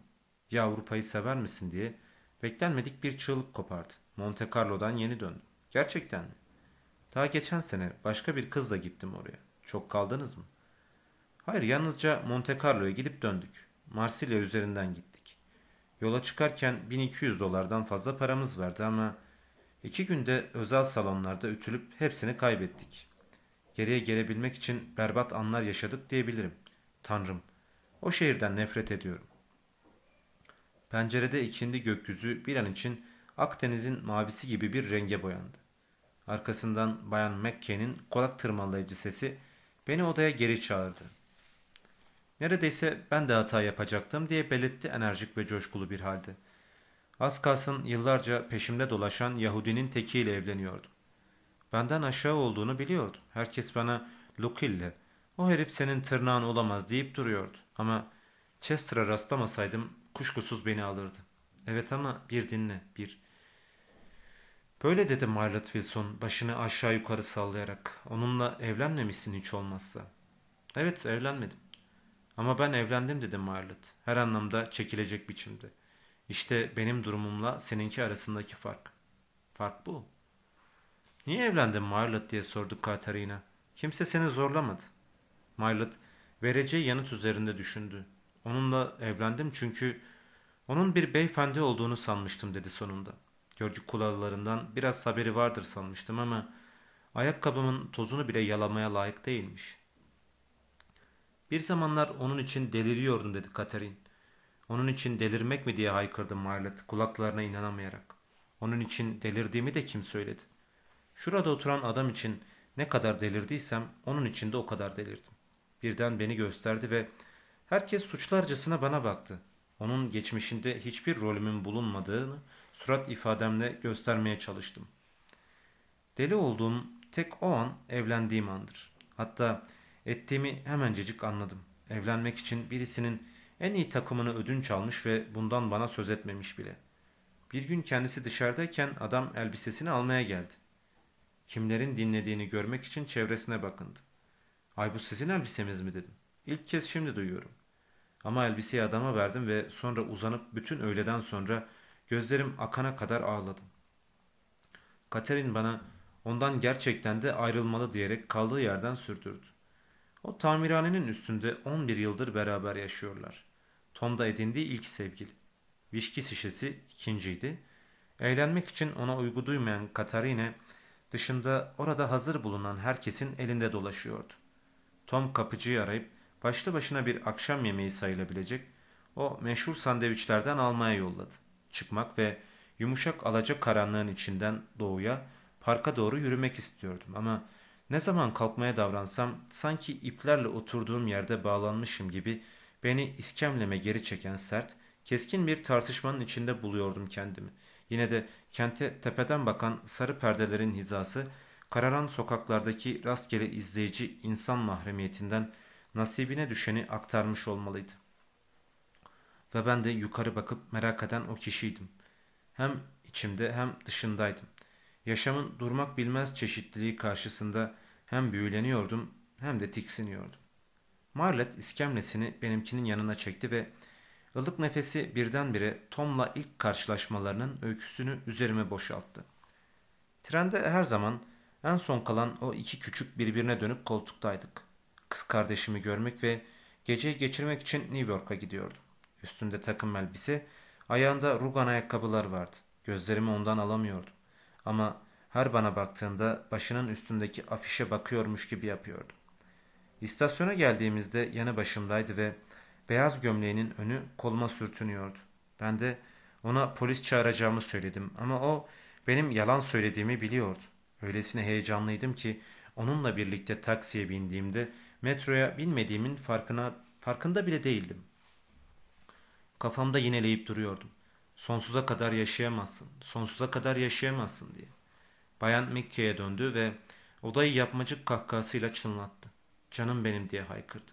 Ya Avrupa'yı sever misin diye Beklenmedik bir çığlık kopardı. Monte Carlo'dan yeni döndüm. Gerçekten mi? Daha geçen sene başka bir kızla gittim oraya. Çok kaldınız mı? Hayır yalnızca Monte Carlo'ya gidip döndük. Marsilya üzerinden gittik. Yola çıkarken 1200 dolardan fazla paramız vardı ama iki günde özel salonlarda ütülüp hepsini kaybettik. Geriye gelebilmek için berbat anlar yaşadık diyebilirim. Tanrım, o şehirden nefret ediyorum. Pencerede ikindi gökyüzü bir an için Akdeniz'in mavisi gibi bir renge boyandı. Arkasından Bayan Mackey'nin kulak tırmalayıcı sesi beni odaya geri çağırdı. Neredeyse ben de hata yapacaktım diye belirtti enerjik ve coşkulu bir halde. Az kalsın yıllarca peşimde dolaşan Yahudinin tekiyle evleniyordum. Benden aşağı olduğunu biliyordum. Herkes bana Lukille, o herif senin tırnağın olamaz deyip duruyordu. Ama Chester'a rastlamasaydım kuşkusuz beni alırdı. Evet ama bir dinle, bir. Böyle dedi Marlet Wilson başını aşağı yukarı sallayarak. Onunla evlenmemişsin hiç olmazsa. Evet evlenmedim. Ama ben evlendim dedi Marlet. Her anlamda çekilecek biçimde. İşte benim durumumla seninki arasındaki fark. Fark bu. Niye evlendin Marlet diye sordu Katarina. Kimse seni zorlamadı. Marlet vereceği yanıt üzerinde düşündü. Onunla evlendim çünkü onun bir beyefendi olduğunu sanmıştım dedi sonunda. Görgü kulalarından biraz haberi vardır sanmıştım ama ayakkabımın tozunu bile yalamaya layık değilmiş. Bir zamanlar onun için deliriyordum dedi Katerin. Onun için delirmek mi diye haykırdım Marlet kulaklarına inanamayarak. Onun için delirdiğimi de kim söyledi? Şurada oturan adam için ne kadar delirdiysem onun için de o kadar delirdim. Birden beni gösterdi ve herkes suçlarcasına bana baktı. Onun geçmişinde hiçbir rolümün bulunmadığını surat ifademle göstermeye çalıştım. Deli olduğum tek o an evlendiğim andır. Hatta ettiğimi hemencecik anladım. Evlenmek için birisinin en iyi takımını ödünç almış ve bundan bana söz etmemiş bile. Bir gün kendisi dışarıdayken adam elbisesini almaya geldi. Kimlerin dinlediğini görmek için çevresine bakındı. Ay bu sizin elbisemiz mi dedim. İlk kez şimdi duyuyorum. Ama elbiseyi adama verdim ve sonra uzanıp bütün öğleden sonra gözlerim akana kadar ağladım. Katerin bana ondan gerçekten de ayrılmalı diyerek kaldığı yerden sürdürdü. O tamirhanenin üstünde 11 yıldır beraber yaşıyorlar. Tom da edindiği ilk sevgili. Vişki şişesi ikinciydi. Eğlenmek için ona uygu duymayan Katarine dışında orada hazır bulunan herkesin elinde dolaşıyordu. Tom kapıcıyı arayıp başlı başına bir akşam yemeği sayılabilecek o meşhur sandviçlerden almaya yolladı. Çıkmak ve yumuşak alacak karanlığın içinden doğuya parka doğru yürümek istiyordum ama ne zaman kalkmaya davransam sanki iplerle oturduğum yerde bağlanmışım gibi beni iskemleme geri çeken sert, keskin bir tartışmanın içinde buluyordum kendimi. Yine de kente tepeden bakan sarı perdelerin hizası, kararan sokaklardaki rastgele izleyici insan mahremiyetinden nasibine düşeni aktarmış olmalıydı. Ve ben de yukarı bakıp merak eden o kişiydim. Hem içimde hem dışındaydım. Yaşamın durmak bilmez çeşitliliği karşısında hem büyüleniyordum hem de tiksiniyordum. Marlet iskemlesini benimkinin yanına çekti ve ılık nefesi birdenbire Tom'la ilk karşılaşmalarının öyküsünü üzerime boşalttı. Trende her zaman en son kalan o iki küçük birbirine dönük koltuktaydık. Kız kardeşimi görmek ve geceyi geçirmek için New York'a gidiyordum. Üstünde takım elbise, ayağında rugan ayakkabılar vardı. Gözlerimi ondan alamıyordum. Ama her bana baktığında başının üstündeki afişe bakıyormuş gibi yapıyordu. İstasyona geldiğimizde yanı başımdaydı ve beyaz gömleğinin önü koluma sürtünüyordu. Ben de ona polis çağıracağımı söyledim ama o benim yalan söylediğimi biliyordu. Öylesine heyecanlıydım ki onunla birlikte taksiye bindiğimde metroya binmediğimin farkına farkında bile değildim. Kafamda yineleyip duruyordum. Sonsuza kadar yaşayamazsın, sonsuza kadar yaşayamazsın diye. Bayan Mickey'e döndü ve odayı yapmacık kahkahasıyla çınlattı. Canım benim diye haykırdı.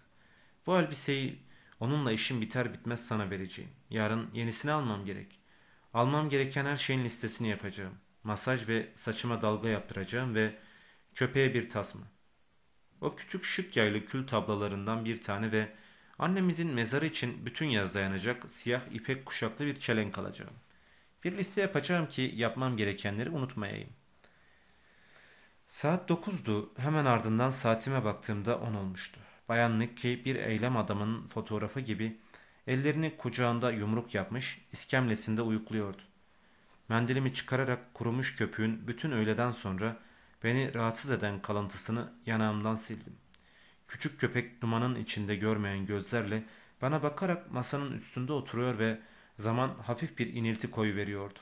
Bu elbiseyi onunla işim biter bitmez sana vereceğim. Yarın yenisini almam gerek. Almam gereken her şeyin listesini yapacağım. Masaj ve saçıma dalga yaptıracağım ve köpeğe bir tasma. O küçük şık yaylı kül tablalarından bir tane ve annemizin mezarı için bütün yaz dayanacak siyah ipek kuşaklı bir çelenk alacağım. Bir liste yapacağım ki yapmam gerekenleri unutmayayım. Saat dokuzdu. Hemen ardından saatime baktığımda on olmuştu. Bayan Nicky bir eylem adamının fotoğrafı gibi ellerini kucağında yumruk yapmış, iskemlesinde uyukluyordu. Mendilimi çıkararak kurumuş köpüğün bütün öğleden sonra beni rahatsız eden kalıntısını yanağımdan sildim. Küçük köpek dumanın içinde görmeyen gözlerle bana bakarak masanın üstünde oturuyor ve zaman hafif bir inilti koyu veriyordu.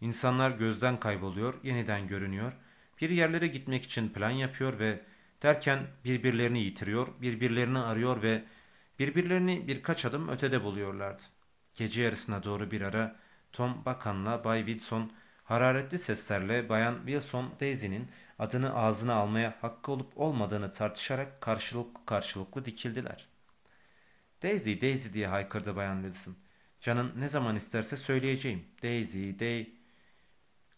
İnsanlar gözden kayboluyor, yeniden görünüyor. Bir yerlere gitmek için plan yapıyor ve derken birbirlerini yitiriyor, birbirlerini arıyor ve birbirlerini birkaç adım ötede buluyorlardı. Gece yarısına doğru bir ara Tom Bakan'la Bay Wilson hararetli seslerle Bayan Wilson Daisy'nin adını ağzına almaya hakkı olup olmadığını tartışarak karşılıklı karşılıklı dikildiler. Daisy, Daisy diye haykırdı Bayan Wilson. Canın ne zaman isterse söyleyeceğim. Daisy, Daisy.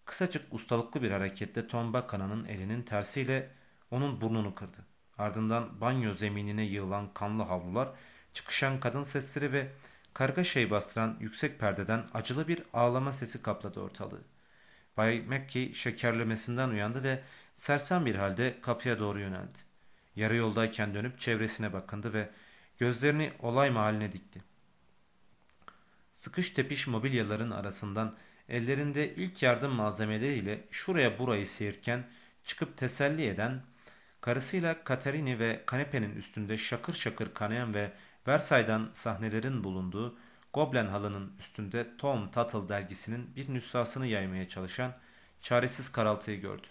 Kısacık ustalıklı bir hareketle Tom Bakana'nın elinin tersiyle onun burnunu kırdı. Ardından banyo zeminine yığılan kanlı havlular, çıkışan kadın sesleri ve karga şey bastıran yüksek perdeden acılı bir ağlama sesi kapladı ortalığı. Bay Mackey şekerlemesinden uyandı ve sersem bir halde kapıya doğru yöneldi. Yarı yoldayken dönüp çevresine bakındı ve gözlerini olay mahalline dikti. Sıkış tepiş mobilyaların arasından ellerinde ilk yardım malzemeleriyle şuraya burayı seyirken çıkıp teselli eden, karısıyla Katerini ve kanepenin üstünde şakır şakır kanayan ve Versailles'dan sahnelerin bulunduğu Goblen halının üstünde Tom Tuttle dergisinin bir nüshasını yaymaya çalışan çaresiz karaltıyı gördü.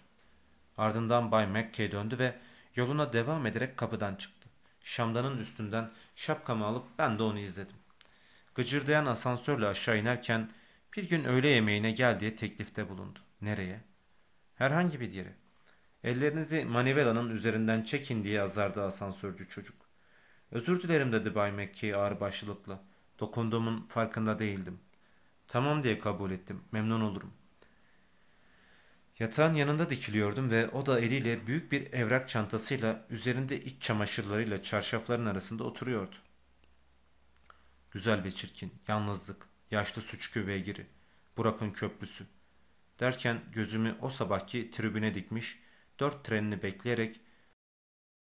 Ardından Bay Mackay döndü ve yoluna devam ederek kapıdan çıktı. Şamdanın üstünden şapkamı alıp ben de onu izledim. Gıcırdayan asansörle aşağı inerken bir gün öğle yemeğine gel diye teklifte bulundu. Nereye? Herhangi bir yere. Ellerinizi manivelanın üzerinden çekin diye azardı asansörcü çocuk. Özür dilerim dedi Bay Mackey ağır başlılıkla. Dokunduğumun farkında değildim. Tamam diye kabul ettim. Memnun olurum. Yatağın yanında dikiliyordum ve o da eliyle büyük bir evrak çantasıyla üzerinde iç çamaşırlarıyla çarşafların arasında oturuyordu. Güzel ve çirkin, yalnızlık, yaşlı suç beygiri, Burak'ın köprüsü. Derken gözümü o sabahki tribüne dikmiş, dört trenini bekleyerek